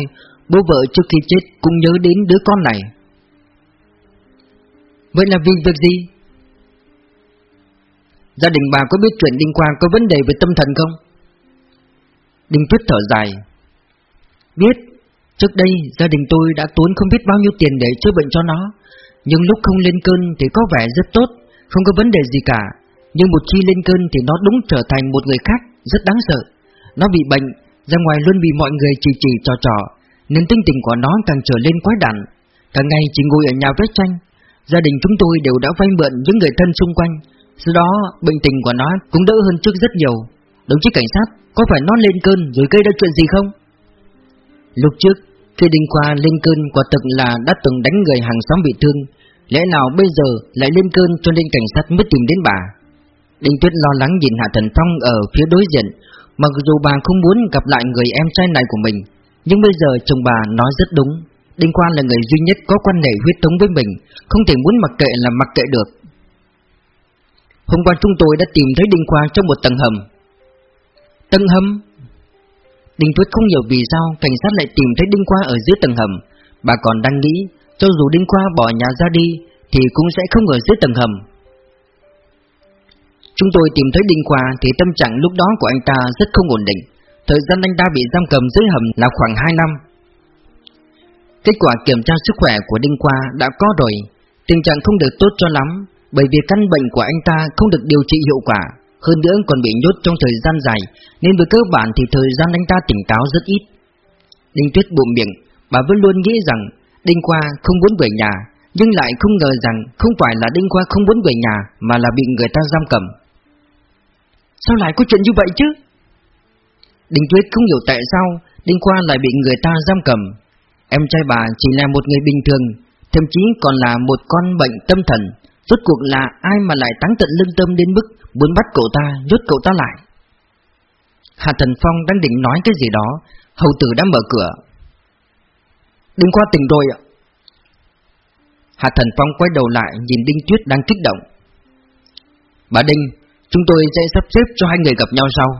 bố vợ trước khi chết cũng nhớ đến đứa con này. Vậy là vì việc gì? Gia đình bà có biết chuyện Đinh Quang có vấn đề về tâm thần không? Đinh Tuyết thở dài. Biết, trước đây gia đình tôi đã tốn không biết bao nhiêu tiền để chữa bệnh cho nó, nhưng lúc không lên cơn thì có vẻ rất tốt, không có vấn đề gì cả. Nhưng một khi lên cơn thì nó đúng trở thành một người khác, rất đáng sợ. Nó bị bệnh, ra ngoài luôn bị mọi người chỉ chỉ trò trò, nên tinh tình của nó càng trở lên quái đản. Cả ngày chỉ ngồi ở nhà vẽ tranh. Gia đình chúng tôi đều đã vay mượn những người thân xung quanh, sau đó bệnh tình của nó cũng đỡ hơn trước rất nhiều. Đồng chí cảnh sát, có phải nó lên cơn rồi gây ra chuyện gì không? Lúc trước, khi Đinh Khoa lên cơn quả thực là đã từng đánh người hàng xóm bị thương, lẽ nào bây giờ lại lên cơn cho nên cảnh sát mới tìm đến bà? Đinh Tuyết lo lắng nhìn Hạ Thần Phong ở phía đối diện, mặc dù bà không muốn gặp lại người em trai này của mình, nhưng bây giờ chồng bà nói rất đúng. Đinh Quang là người duy nhất có quan hệ huyết thống với mình, không thể muốn mặc kệ là mặc kệ được. Hôm qua chúng tôi đã tìm thấy Đinh Quang trong một tầng hầm. Tầng hầm? Đinh Tuyết không hiểu vì sao cảnh sát lại tìm thấy Đinh Quang ở dưới tầng hầm. Bà còn đang nghĩ, cho dù Đinh Quang bỏ nhà ra đi, thì cũng sẽ không ở dưới tầng hầm. Chúng tôi tìm thấy Đinh Khoa thì tâm trạng lúc đó của anh ta rất không ổn định. Thời gian anh ta bị giam cầm dưới hầm là khoảng 2 năm. Kết quả kiểm tra sức khỏe của Đinh Khoa đã có rồi, tình trạng không được tốt cho lắm, bởi vì căn bệnh của anh ta không được điều trị hiệu quả, hơn nữa còn bị nhốt trong thời gian dài, nên về cơ bản thì thời gian anh ta tỉnh táo rất ít. Đinh Tuyết bụng miệng, bà vẫn luôn nghĩ rằng Đinh Khoa không muốn về nhà, nhưng lại không ngờ rằng không phải là Đinh Khoa không muốn về nhà mà là bị người ta giam cầm. Sao lại có chuyện như vậy chứ? Đinh Tuyết không hiểu tại sao Đinh Khoa lại bị người ta giam cầm. Em trai bà chỉ là một người bình thường, thậm chí còn là một con bệnh tâm thần, Rốt cuộc là ai mà lại táng tận lương tâm đến mức muốn bắt cậu ta, nhốt cậu ta lại. Hạ Thần Phong đang định nói cái gì đó, hầu tử đã mở cửa. Đừng qua tỉnh rồi ạ. Hạ Thần Phong quay đầu lại nhìn Đinh Tuyết đang kích động. Bà Đinh, chúng tôi sẽ sắp xếp cho hai người gặp nhau sau.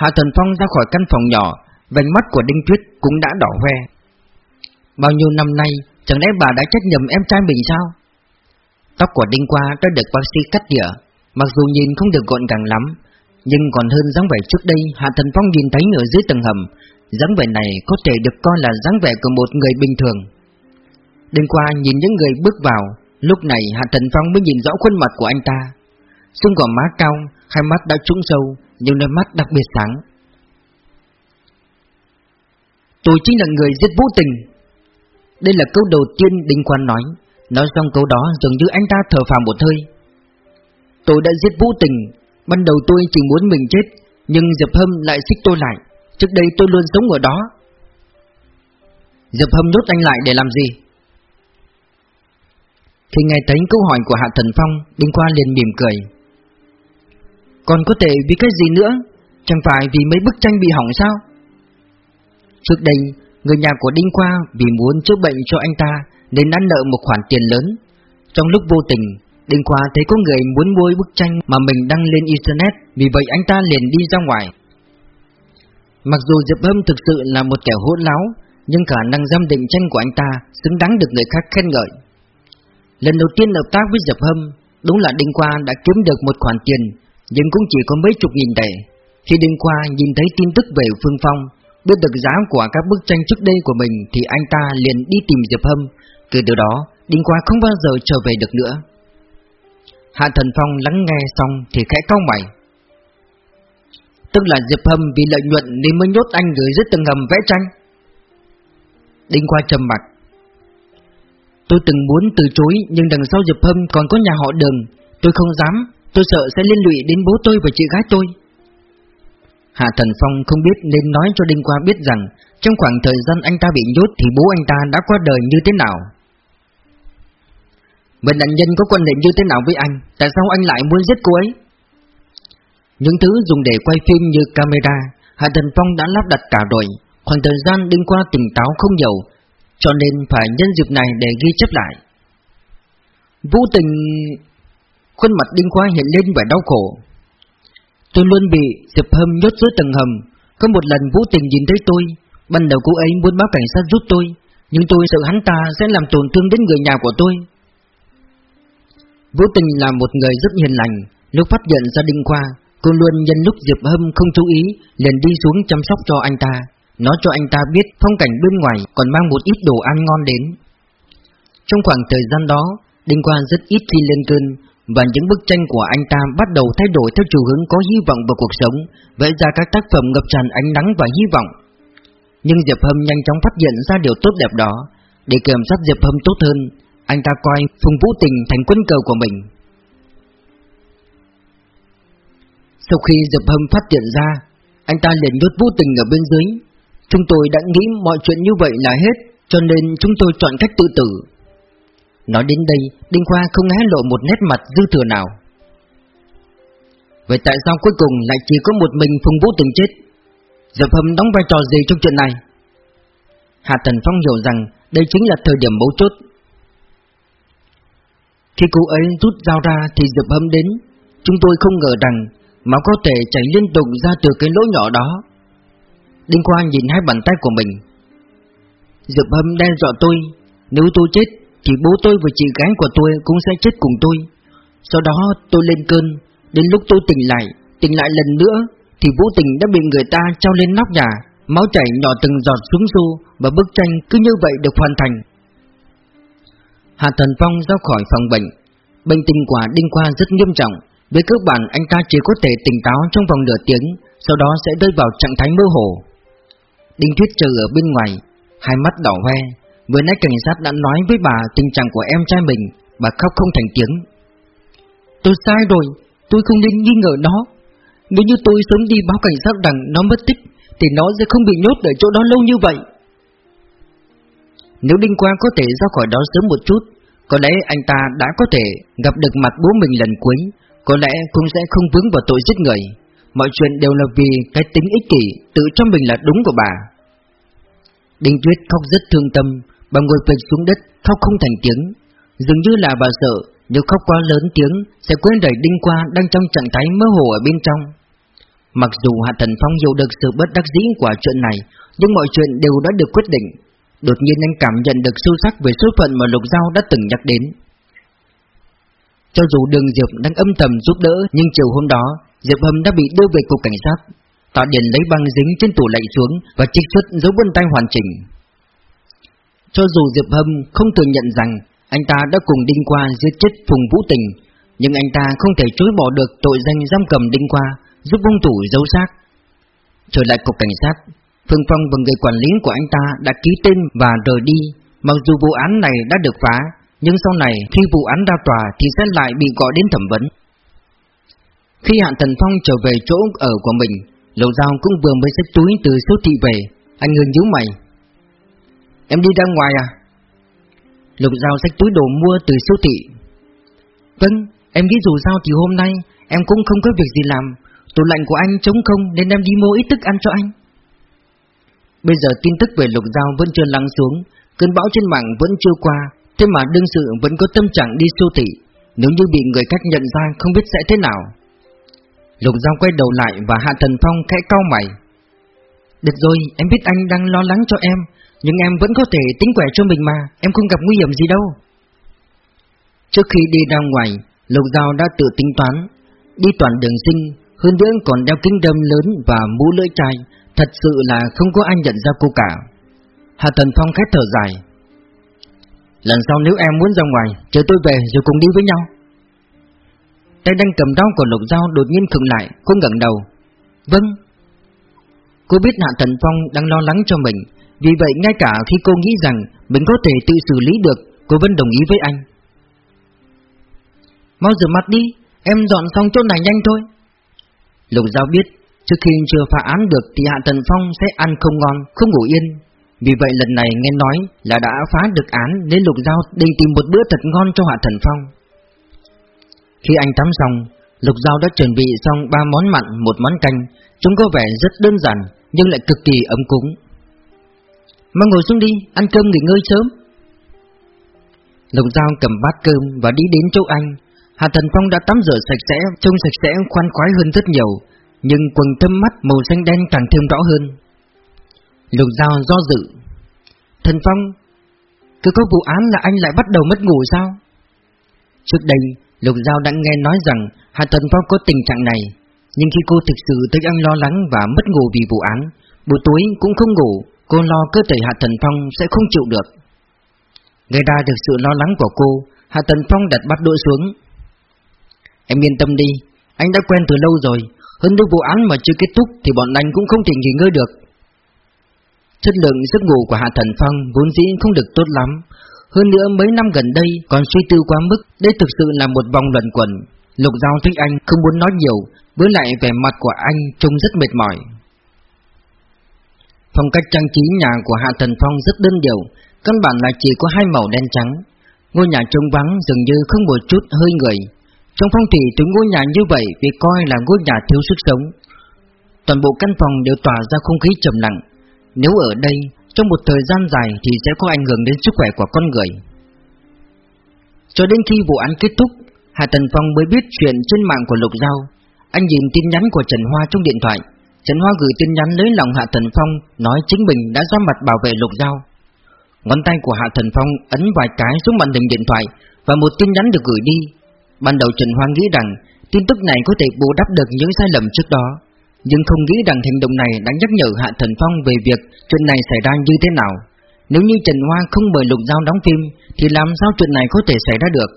Hạ Thần Phong ra khỏi căn phòng nhỏ, vành mắt của Đinh Tuyết cũng đã đỏ hoe. Bao nhiêu năm nay, chẳng lẽ bà đã trách nhầm em trai mình sao? Tóc của Đinh Qua đã được bác sĩ cắt tỉa, mặc dù nhìn không được gọn gàng lắm, nhưng còn hơn dáng vẻ trước đây Hạ Thần Phong nhìn thấy ở dưới tầng hầm. dáng vẻ này có thể được coi là dáng vẻ của một người bình thường. Đinh Qua nhìn những người bước vào, lúc này Hạ Thần Phong mới nhìn rõ khuôn mặt của anh ta. Xương gò má cao, hai mắt đã trũng sâu, nhưng đôi mắt đặc biệt sáng. Tôi chính là người giết Vũ Tình. Đây là câu đầu tiên Đinh Quan nói, Nói xong câu đó dường như anh ta thở phào một hơi. Tôi đã giết Vũ Tình. Ban đầu tôi chỉ muốn mình chết Nhưng Diệp Hâm lại xích tôi lại. Trước đây tôi luôn sống ở đó. Diệp Hâm nhốt anh lại để làm gì? Khi nghe thấy câu hỏi của Hạ Thần Phong Đinh Quan liền mỉm cười. Còn có thể vì cái gì nữa Chẳng phải vì mấy bức tranh bị hỏng sao Trước đây Người nhà của Đinh Khoa vì muốn chữa bệnh cho anh ta nên đã nợ một khoản tiền lớn. Trong lúc vô tình, Đinh Khoa thấy có người muốn mua bức tranh mà mình đăng lên Internet, vì vậy anh ta liền đi ra ngoài. Mặc dù Diệp Hâm thực sự là một kẻ hỗn láo, nhưng khả năng giam định tranh của anh ta xứng đáng được người khác khen ngợi. Lần đầu tiên hợp tác với Diệp Hâm, đúng là Đinh Khoa đã kiếm được một khoản tiền, nhưng cũng chỉ có mấy chục nghìn tệ. Khi Đinh Qua nhìn thấy tin tức về Phương Phong, biết được giá của các bức tranh trước đây của mình thì anh ta liền đi tìm Diệp Hâm, từ từ đó, Đinh Qua không bao giờ trở về được nữa. Hạ Thần Phong lắng nghe xong thì khẽ cau mày. Tức là Diệp Hâm vì lợi nhuận nên mới nhốt anh gửi dưới tầng hầm vẽ tranh. Đinh Qua trầm mặt. Tôi từng muốn từ chối nhưng đằng sau Diệp Hâm còn có nhà họ đường. Tôi không dám, tôi sợ sẽ liên lụy đến bố tôi và chị gái tôi. Hạ Thần Phong không biết nên nói cho Đinh Qua biết rằng trong khoảng thời gian anh ta bị nhốt thì bố anh ta đã qua đời như thế nào. Vậy nạn nhân có quan hệ như thế nào với anh Tại sao anh lại muốn giết cô ấy Những thứ dùng để quay phim như camera, Hạ Thần Phong đã lắp đặt cả rồi. Khoảng thời gian đinh qua tỉnh táo không nhiều, cho nên phải nhân dịp này để ghi chép lại. Vũ tình... Khuôn mặt đinh qua hiện lên vẻ đau khổ. Tôi luôn bị Diệp Hâm nhốt dưới tầng hầm. Có một lần Vũ tình nhìn thấy tôi, ban đầu cô ấy muốn báo cảnh sát giúp tôi, nhưng tôi sợ hắn ta sẽ làm tổn thương đến người nhà của tôi. Vũ tình là một người rất hiền lành, lúc phát hiện ra đinh qua, cô luôn nhân lúc Diệp Hâm không chú ý, liền đi xuống chăm sóc cho anh ta, nói cho anh ta biết phong cảnh bên ngoài còn mang một ít đồ ăn ngon đến. Trong khoảng thời gian đó, Đinh Khoa rất ít khi lên cơn, và những bức tranh của anh ta bắt đầu thay đổi theo chiều hướng có hy vọng vào cuộc sống, vẽ ra các tác phẩm ngập tràn ánh nắng và hy vọng. Nhưng Diệp Hâm nhanh chóng phát hiện ra điều tốt đẹp đó, để kiểm soát Diệp Hâm tốt hơn, anh ta coi Phùng Vũ Tình thành quân cờ của mình. Sau khi Diệp Hâm phát hiện ra, anh ta liền nhốt Vũ Tình ở bên dưới. Chúng tôi đã nghĩ mọi chuyện như vậy là hết, cho nên chúng tôi chọn cách tự tử. Nói đến đây, Đinh Khoa không hé lộ một nét mặt dư thừa nào. Vậy tại sao cuối cùng lại chỉ có một mình Phùng Vũ Tình chết? Diệp Hâm đóng vai trò gì trong chuyện này? Hạ Tần Phong hiểu rằng đây chính là thời điểm mấu chốt khi cô ấy rút dao ra thì Diệp Hâm đến Chúng tôi không ngờ rằng Máu có thể chảy liên tục ra từ cái lỗ nhỏ đó Đinh Khoa nhìn hai bàn tay của mình Diệp Hâm đe dọa tôi Nếu tôi chết thì bố tôi và chị gái của tôi cũng sẽ chết cùng tôi Sau đó tôi lên cơn Đến lúc tôi tỉnh lại Tỉnh lại lần nữa Thì vũ tình đã bị người ta trao lên nóc nhà Máu chảy nhỏ từng giọt xuống xô Và bức tranh cứ như vậy được hoàn thành Hạ Thần Phong ra khỏi phòng bệnh. Bệnh tình của Đinh Khoa rất nghiêm trọng, với cơ bản anh ta chỉ có thể tỉnh táo trong vòng nửa tiếng, sau đó sẽ rơi vào trạng thái mơ hồ. Đinh Thuyết chờ ở bên ngoài, hai mắt đỏ hoe. Vừa nãy cảnh sát đã nói với bà tình trạng của em trai mình, bà khóc không thành tiếng. Tôi sai rồi, tôi không nên nghi ngờ nó. Nếu như tôi sớm đi báo cảnh sát rằng nó mất tích, thì nó sẽ không bị nhốt ở chỗ đó lâu như vậy. Nếu Đinh Quang có thể ra khỏi đó sớm một chút, có lẽ anh ta đã có thể gặp được mặt bố mình lần cuối, có lẽ cũng sẽ không vướng vào tội giết người. Mọi chuyện đều là vì cái tính ích kỷ, tự cho mình là đúng của bà. Đinh Tuyết khóc rất thương tâm, bà ngồi phịch xuống đất, khóc không thành tiếng. Dường như là bà sợ, nếu khóc quá lớn tiếng sẽ quên đẩy Đinh Qua đang trong trạng thái mơ hồ ở bên trong. Mặc dù Hạ Thần Phong hiểu được sự bất đắc dĩ của chuyện này, nhưng mọi chuyện đều đã được quyết định, Đột nhiên anh cảm nhận được sâu sắc về số phận mà Lục Giao đã từng nhắc đến Cho dù đường Diệp đang âm thầm giúp đỡ Nhưng chiều hôm đó Diệp Hâm đã bị đưa về cục cảnh sát Tạ Điền lấy băng dính trên tủ lạnh xuống Và trích xuất dấu vân tay hoàn chỉnh cho dù Diệp Hâm không thừa nhận rằng Anh ta đã cùng Đinh Qua giết chết Phùng Vũ Tình, Nhưng anh ta không thể chối bỏ được tội danh giam cầm Đinh Qua Giúp hung thủ giấu xác. Trở lại cục cảnh sát, Phương Phong và người quản lý của anh ta đã ký tên và rời đi. Mặc dù vụ án này đã được phá, Nhưng sau này khi vụ án ra tòa thì sẽ lại bị gọi đến thẩm vấn. Khi Hạn Thần Phong trở về chỗ ở của mình, Lầu Giao cũng vừa mới xách túi từ siêu thị về. Anh ngừng nhíu mày. Em đi ra ngoài à? Lục Giao xách túi đồ mua từ siêu thị Vâng, em nghĩ dù sao thì hôm nay Em cũng không có việc gì làm Tủ lạnh của anh trống không nên em đi mua ít thức ăn cho anh Bây giờ tin tức về lục giao vẫn chưa lắng xuống, cơn bão trên mạng vẫn chưa qua, thế mà đương sự vẫn có tâm trạng đi siêu thị, nếu như bị người khác nhận ra không biết sẽ thế nào. Lục giao quay đầu lại và Hạ Thần Phong khẽ cau mày. Được rồi, em biết anh đang lo lắng cho em, nhưng em vẫn có thể tính quẻ cho mình mà, em không gặp nguy hiểm gì đâu. Trước khi đi ra ngoài, Lục Giao đã tự tính toán, đi toàn đường sinh, hơn nữa còn đeo kính đâm lớn và mũ lưỡi chai, Thật sự là không có ai nhận ra cô cả. Hạ Tần Phong khét thở dài. Lần sau nếu em muốn ra ngoài Chờ tôi về rồi cùng đi với nhau. Tay đang cầm đau của lục giao đột nhiên khựng lại Cô ngẩng đầu. Vâng. Cô biết Hạ Tần Phong đang lo lắng cho mình vì vậy ngay cả khi cô nghĩ rằng Mình có thể tự xử lý được Cô vẫn đồng ý với anh Mau rửa mặt đi Em dọn xong chỗ này nhanh thôi Lục Giao biết Trước khi chưa phá án được thì Hạ Tần Phong sẽ ăn không ngon, không ngủ yên. Vì vậy lần này nghe nói là đã phá được án nên Lục Giao định tìm một bữa thật ngon cho Hạ Thần Phong. Khi anh tắm xong, Lục Giao đã chuẩn bị xong ba món mặn, một món canh, chúng có vẻ rất đơn giản nhưng lại cực kỳ ấm cúng. Mau ngồi xuống đi, ăn cơm nghỉ ngơi sớm. Lục Giao cầm bát cơm và đi đến chỗ anh. Hà Thần Phong đã tắm rửa sạch sẽ, trông sạch sẽ khoan khoái hơn rất nhiều, nhưng quần thâm mắt màu xanh đen càng thêm rõ hơn. Lục Giao do dự. Thần Phong, cứ có vụ án là anh lại bắt đầu mất ngủ sao? Trước đây, Lục Giao đã nghe nói rằng Hà Thần Phong có tình trạng này, nhưng khi cô thực sự thấy anh lo lắng và mất ngủ vì vụ án, buổi tối cũng không ngủ, cô lo cơ thể Hạ Thần Phong sẽ không chịu được. Gây ra được sự lo lắng của cô, Hạ Thần Phong đặt bắt đũa xuống. Em yên tâm đi, anh đã quen từ lâu rồi, hơn nữa vụ án mà chưa kết thúc thì bọn anh cũng không thể nghỉ ngơi được. Chất lượng giấc ngủ của Hạ Thần Phong vốn dĩ không được tốt lắm, hơn nữa mấy năm gần đây còn suy tư quá mức, đây thực sự là một vòng luẩn quẩn. Lục Giao thích anh không muốn nói nhiều, với lại vẻ mặt của anh trông rất mệt mỏi. Phong cách trang trí nhà của Hạ Thần Phong rất đơn điệu, căn bản là chỉ có hai màu đen trắng. Ngôi nhà trông vắng dường như không một chút hơi người. Trong phong thủy từ ngôi nhà như vậy bị coi là ngôi nhà thiếu sức sống. Toàn bộ căn phòng đều tỏa ra không khí trầm lặng. Nếu ở đây, trong một thời gian dài thì sẽ có ảnh hưởng đến sức khỏe của con người. Cho đến khi vụ án kết thúc, Hà Tần Phong mới biết chuyện trên mạng của Lục Giao. Anh nhìn tin nhắn của Trần Hoa trong điện thoại. Trần Hoa gửi tin nhắn lấy lòng Hạ Thần Phong nói chính mình đã ra mặt bảo vệ Lục Giao. Ngón tay của Hạ Thần Phong ấn vài cái xuống màn hình điện thoại và một tin nhắn được gửi đi. Ban đầu Trần Hoa nghĩ rằng tin tức này có thể bù đắp được những sai lầm trước đó, nhưng không nghĩ rằng hành động này đã nhắc nhở Hạ Thần Phong về việc chuyện này xảy ra như thế nào. Nếu như Trần Hoa không mời Lục Giao đóng phim thì làm sao chuyện này có thể xảy ra được?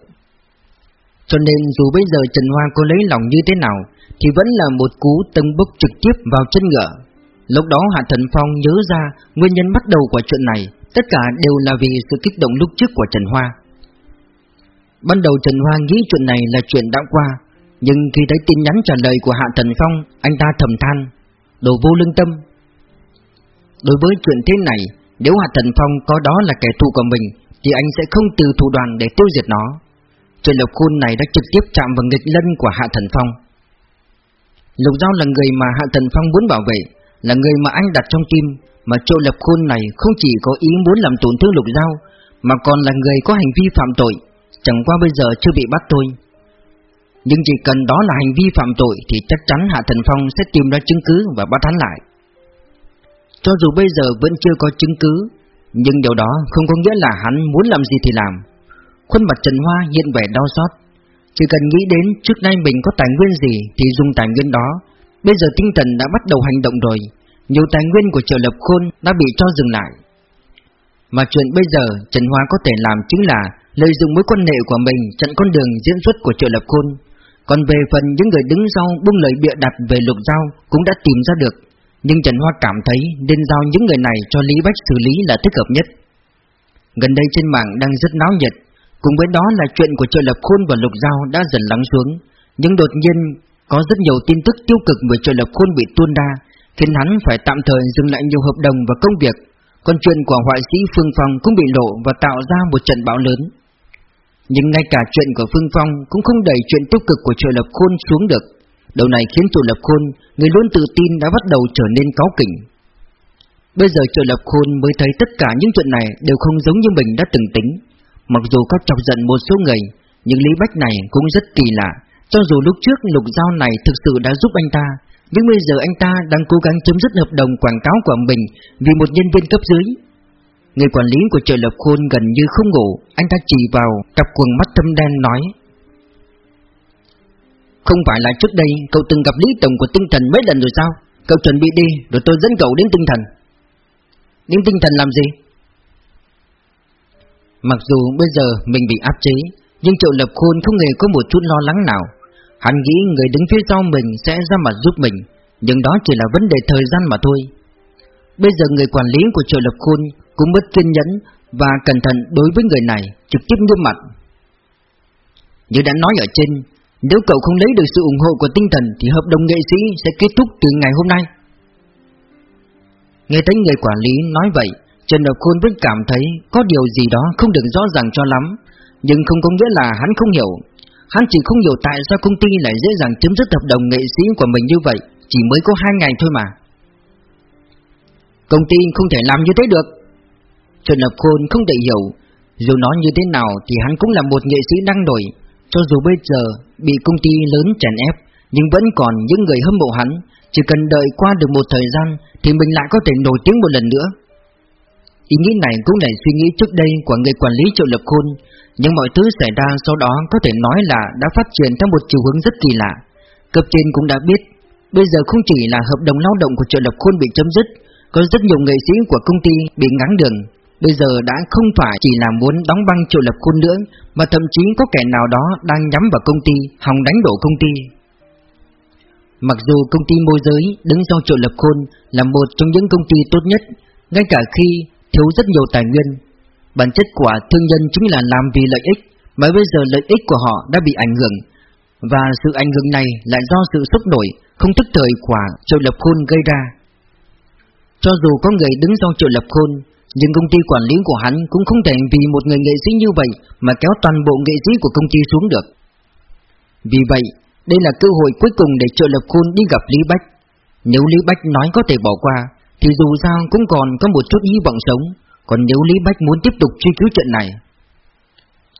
Cho nên dù bây giờ Trần Hoa có lấy lòng như thế nào thì vẫn là một cú tấn bốc trực tiếp vào chân ngựa. Lúc đó Hạ Thần Phong nhớ ra Nguyên nhân bắt đầu của chuyện này, Tất cả đều là vì sự kích động lúc trước của Trần Hoa. Ban đầu Trần Hoa nghĩ chuyện này là chuyện đã qua, Nhưng khi thấy tin nhắn trả lời của Hạ Thần Phong, Anh ta thầm than, Đồ vô lương tâm. Đối với chuyện thế này, Nếu Hạ Thần Phong có đó là kẻ thù của mình, Thì anh sẽ không từ thủ đoàn để tiêu diệt nó. Chuyện lộc khôn này đã trực tiếp chạm vào nghịch lân của Hạ Thần Phong. Lục Giao là người mà Hạ Thần Phong muốn bảo vệ, Là người mà anh đặt trong tim, Mà Triệu Lập Khôn này không chỉ có ý muốn làm tổn thương Lục Giao, Mà còn là người có hành vi phạm tội, Chẳng qua bây giờ chưa bị bắt thôi. Nhưng chỉ cần đó là hành vi phạm tội Thì chắc chắn Hạ Thần Phong sẽ tìm ra chứng cứ và bắt hắn lại. Cho dù bây giờ vẫn chưa có chứng cứ, Nhưng điều đó không có nghĩa là hắn muốn làm gì thì làm. Khuôn mặt Trần Hoa hiện vẻ đau xót. Chỉ cần nghĩ đến trước nay mình có tài nguyên gì Thì dùng tài nguyên đó. Bây giờ tinh thần đã bắt đầu hành động rồi, Nhiều tài nguyên của Triệu Lập Khôn đã bị cho dừng lại. Mà chuyện bây giờ, Trần Hoa có thể làm chính là Lợi dụng mối quan hệ của mình chặn con đường diễn xuất của Triệu Lập Khôn. Còn về phần những người đứng sau buông lời bịa đặt về lục giao Cũng đã tìm ra được, Nhưng Trần Hoa cảm thấy nên giao những người này cho Lý Bách xử lý là thích hợp nhất. Gần đây trên mạng đang rất náo nhiệt Cùng với đó là chuyện của Trợ Lập Khôn và Lục Giao đã dần lắng xuống. Nhưng đột nhiên có rất nhiều tin tức tiêu cực về Trợ Lập Khôn bị tuôn ra Khiến hắn phải tạm thời dừng lại nhiều hợp đồng và công việc. Còn chuyện của họa sĩ Phương Phong cũng bị lộ và tạo ra một trận bão lớn. Nhưng ngay cả chuyện của Phương Phong cũng không đẩy chuyện tiêu cực của Trợ Lập Khôn xuống được. Điều này khiến Trợ Lập Khôn, người luôn tự tin đã bắt đầu trở nên cáu kỉnh. Bây giờ Trợ Lập Khôn mới thấy tất cả những chuyện này đều không giống như mình đã từng tính. Mặc dù có chọc giận một số người, Nhưng Lý Bách này cũng rất kỳ lạ. Cho dù lúc trước lục giao này thực sự đã giúp anh ta, Nhưng bây giờ anh ta đang cố gắng chấm dứt hợp đồng quảng cáo của mình Vì một nhân viên cấp dưới. Người quản lý của trời Lập Khôn gần như không ngủ, Anh ta chỉ vào cặp quần mắt thâm đen nói, Không phải là trước đây cậu từng gặp Lý Tổng của tinh thần mấy lần rồi sao? Cậu chuẩn bị đi, rồi tôi dẫn cậu đến tinh thần. Đến tinh thần làm gì? Mặc dù bây giờ mình bị áp chế, Nhưng Triệu Lập Khôn không hề có một chút lo lắng nào. Hắn nghĩ người đứng phía sau mình sẽ ra mặt giúp mình, Nhưng đó chỉ là vấn đề thời gian mà thôi. Bây giờ người quản lý của Triệu Lập Khôn Cũng mất kiên nhẫn Và cẩn thận đối với người này Trực tiếp nghiêm mặt. Như đã nói ở trên, Nếu cậu không lấy được sự ủng hộ của tinh thần Thì hợp đồng nghệ sĩ sẽ kết thúc từ ngày hôm nay. Nghe thấy người quản lý nói vậy Trần Độc Khôn vẫn cảm thấy có điều gì đó không được rõ ràng cho lắm, Nhưng không có nghĩa là hắn không hiểu. Hắn chỉ không hiểu tại sao công ty lại dễ dàng chấm dứt hợp đồng nghệ sĩ của mình như vậy, Chỉ mới có hai ngày thôi mà. Công ty không thể làm như thế được. Trần Lập Khôn không thể hiểu, Dù nói như thế nào thì hắn cũng là một nghệ sĩ năng nổi, Cho dù bây giờ bị công ty lớn chèn ép, Nhưng vẫn còn những người hâm mộ hắn. Chỉ cần đợi qua được một thời gian Thì mình lại có thể nổi tiếng một lần nữa. Ý nghĩ này cũng là suy nghĩ trước đây của người quản lý Triệu Lập Khôn, Nhưng mọi thứ xảy ra sau đó có thể nói là đã phát triển theo một chiều hướng rất kỳ lạ. Cấp trên cũng đã biết, Bây giờ không chỉ là hợp đồng lao động của Triệu Lập Khôn bị chấm dứt, Có rất nhiều nghệ sĩ của công ty bị ngắn đường. Bây giờ đã không phải chỉ là muốn đóng băng Triệu Lập Khôn nữa, Mà thậm chí có kẻ nào đó đang nhắm vào công ty, Hòng đánh đổ công ty. Mặc dù công ty môi giới đứng sau Triệu Lập Khôn là một trong những công ty tốt nhất, Ngay cả khi thiếu rất nhiều tài nguyên. Bản chất của thương nhân chính là làm vì lợi ích, mà bây giờ lợi ích của họ đã bị ảnh hưởng, và sự ảnh hưởng này lại do sự sốc nổi, không thức thời của Triệu Lập Khôn gây ra. Cho dù có người đứng sau Triệu Lập Khôn, nhưng công ty quản lý của hắn cũng không thể vì một người nghệ sĩ như vậy mà kéo toàn bộ nghệ sĩ của công ty xuống được. Vì vậy, đây là cơ hội cuối cùng để Triệu Lập Khôn đi gặp Lý Bách. Nếu Lý Bách nói có thể bỏ qua, thì dù sao cũng còn có một chút hy vọng sống. Còn nếu Lý Bách muốn tiếp tục truy cứu chuyện này,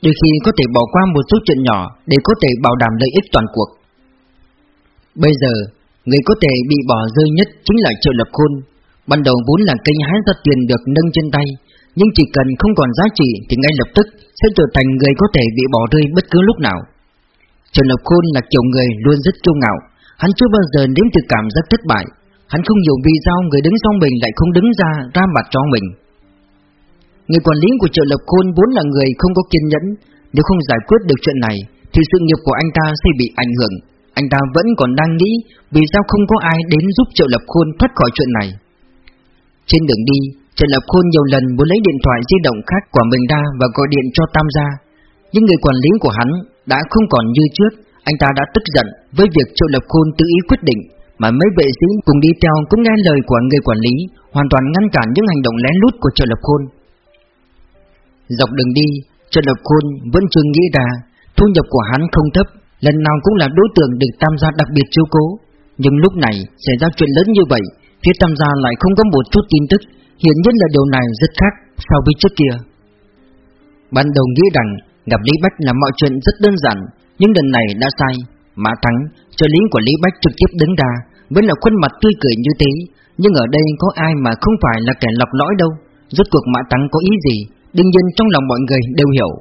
Đôi khi có thể bỏ qua một số chuyện nhỏ Để có thể bảo đảm lợi ích toàn cuộc. Bây giờ, Người có thể bị bỏ rơi nhất chính là Triệu Lập Khôn. Ban đầu vốn là kênh hái ra tiền được nâng trên tay, Nhưng chỉ cần không còn giá trị Thì ngay lập tức sẽ trở thành người có thể bị bỏ rơi bất cứ lúc nào. Triệu Lập Khôn là kiểu người luôn rất kiêu ngạo, Hắn chưa bao giờ nếm từ cảm giác thất bại. Hắn không hiểu vì sao người đứng sau mình lại không đứng ra ra mặt cho mình. Người quản lý của chợ Lập Khôn vốn là người không có kiên nhẫn. Nếu không giải quyết được chuyện này, Thì sự nghiệp của anh ta sẽ bị ảnh hưởng. Anh ta vẫn còn đang nghĩ Vì sao không có ai đến giúp chợ Lập Khôn thoát khỏi chuyện này. Trên đường đi Trần Lập Khôn nhiều lần muốn lấy điện thoại di động khác của mình ra và gọi điện cho Tam gia. Nhưng người quản lý của hắn đã không còn như trước. Anh ta đã tức giận với việc Triệu Lập Khôn tự ý quyết định mà mấy vệ sĩ cùng đi theo cũng nghe lời của người quản lý, hoàn toàn ngăn cản những hành động lén lút của Trợ Lập Khôn. Dọc đường đi, Trợ Lập Khôn vẫn chưa nghĩ ra, thu nhập của hắn không thấp, lần nào cũng là đối tượng được Tam gia đặc biệt chiếu cố. Nhưng lúc này xảy ra chuyện lớn như vậy, phía Tam gia lại không có một chút tin tức, hiện nhiên là điều này rất khác so với trước kia. Ban đầu nghĩ rằng gặp Lý Bách là mọi chuyện rất đơn giản, nhưng lần này đã sai. Mã Thắng, trợ lý của Lý Bách trực tiếp đứng ra, vẫn là khuôn mặt tươi cười như thế. Nhưng ở đây có ai mà không phải là kẻ lọc lõi đâu. Rốt cuộc Mã Tăng có ý gì? Đương nhiên trong lòng mọi người đều hiểu.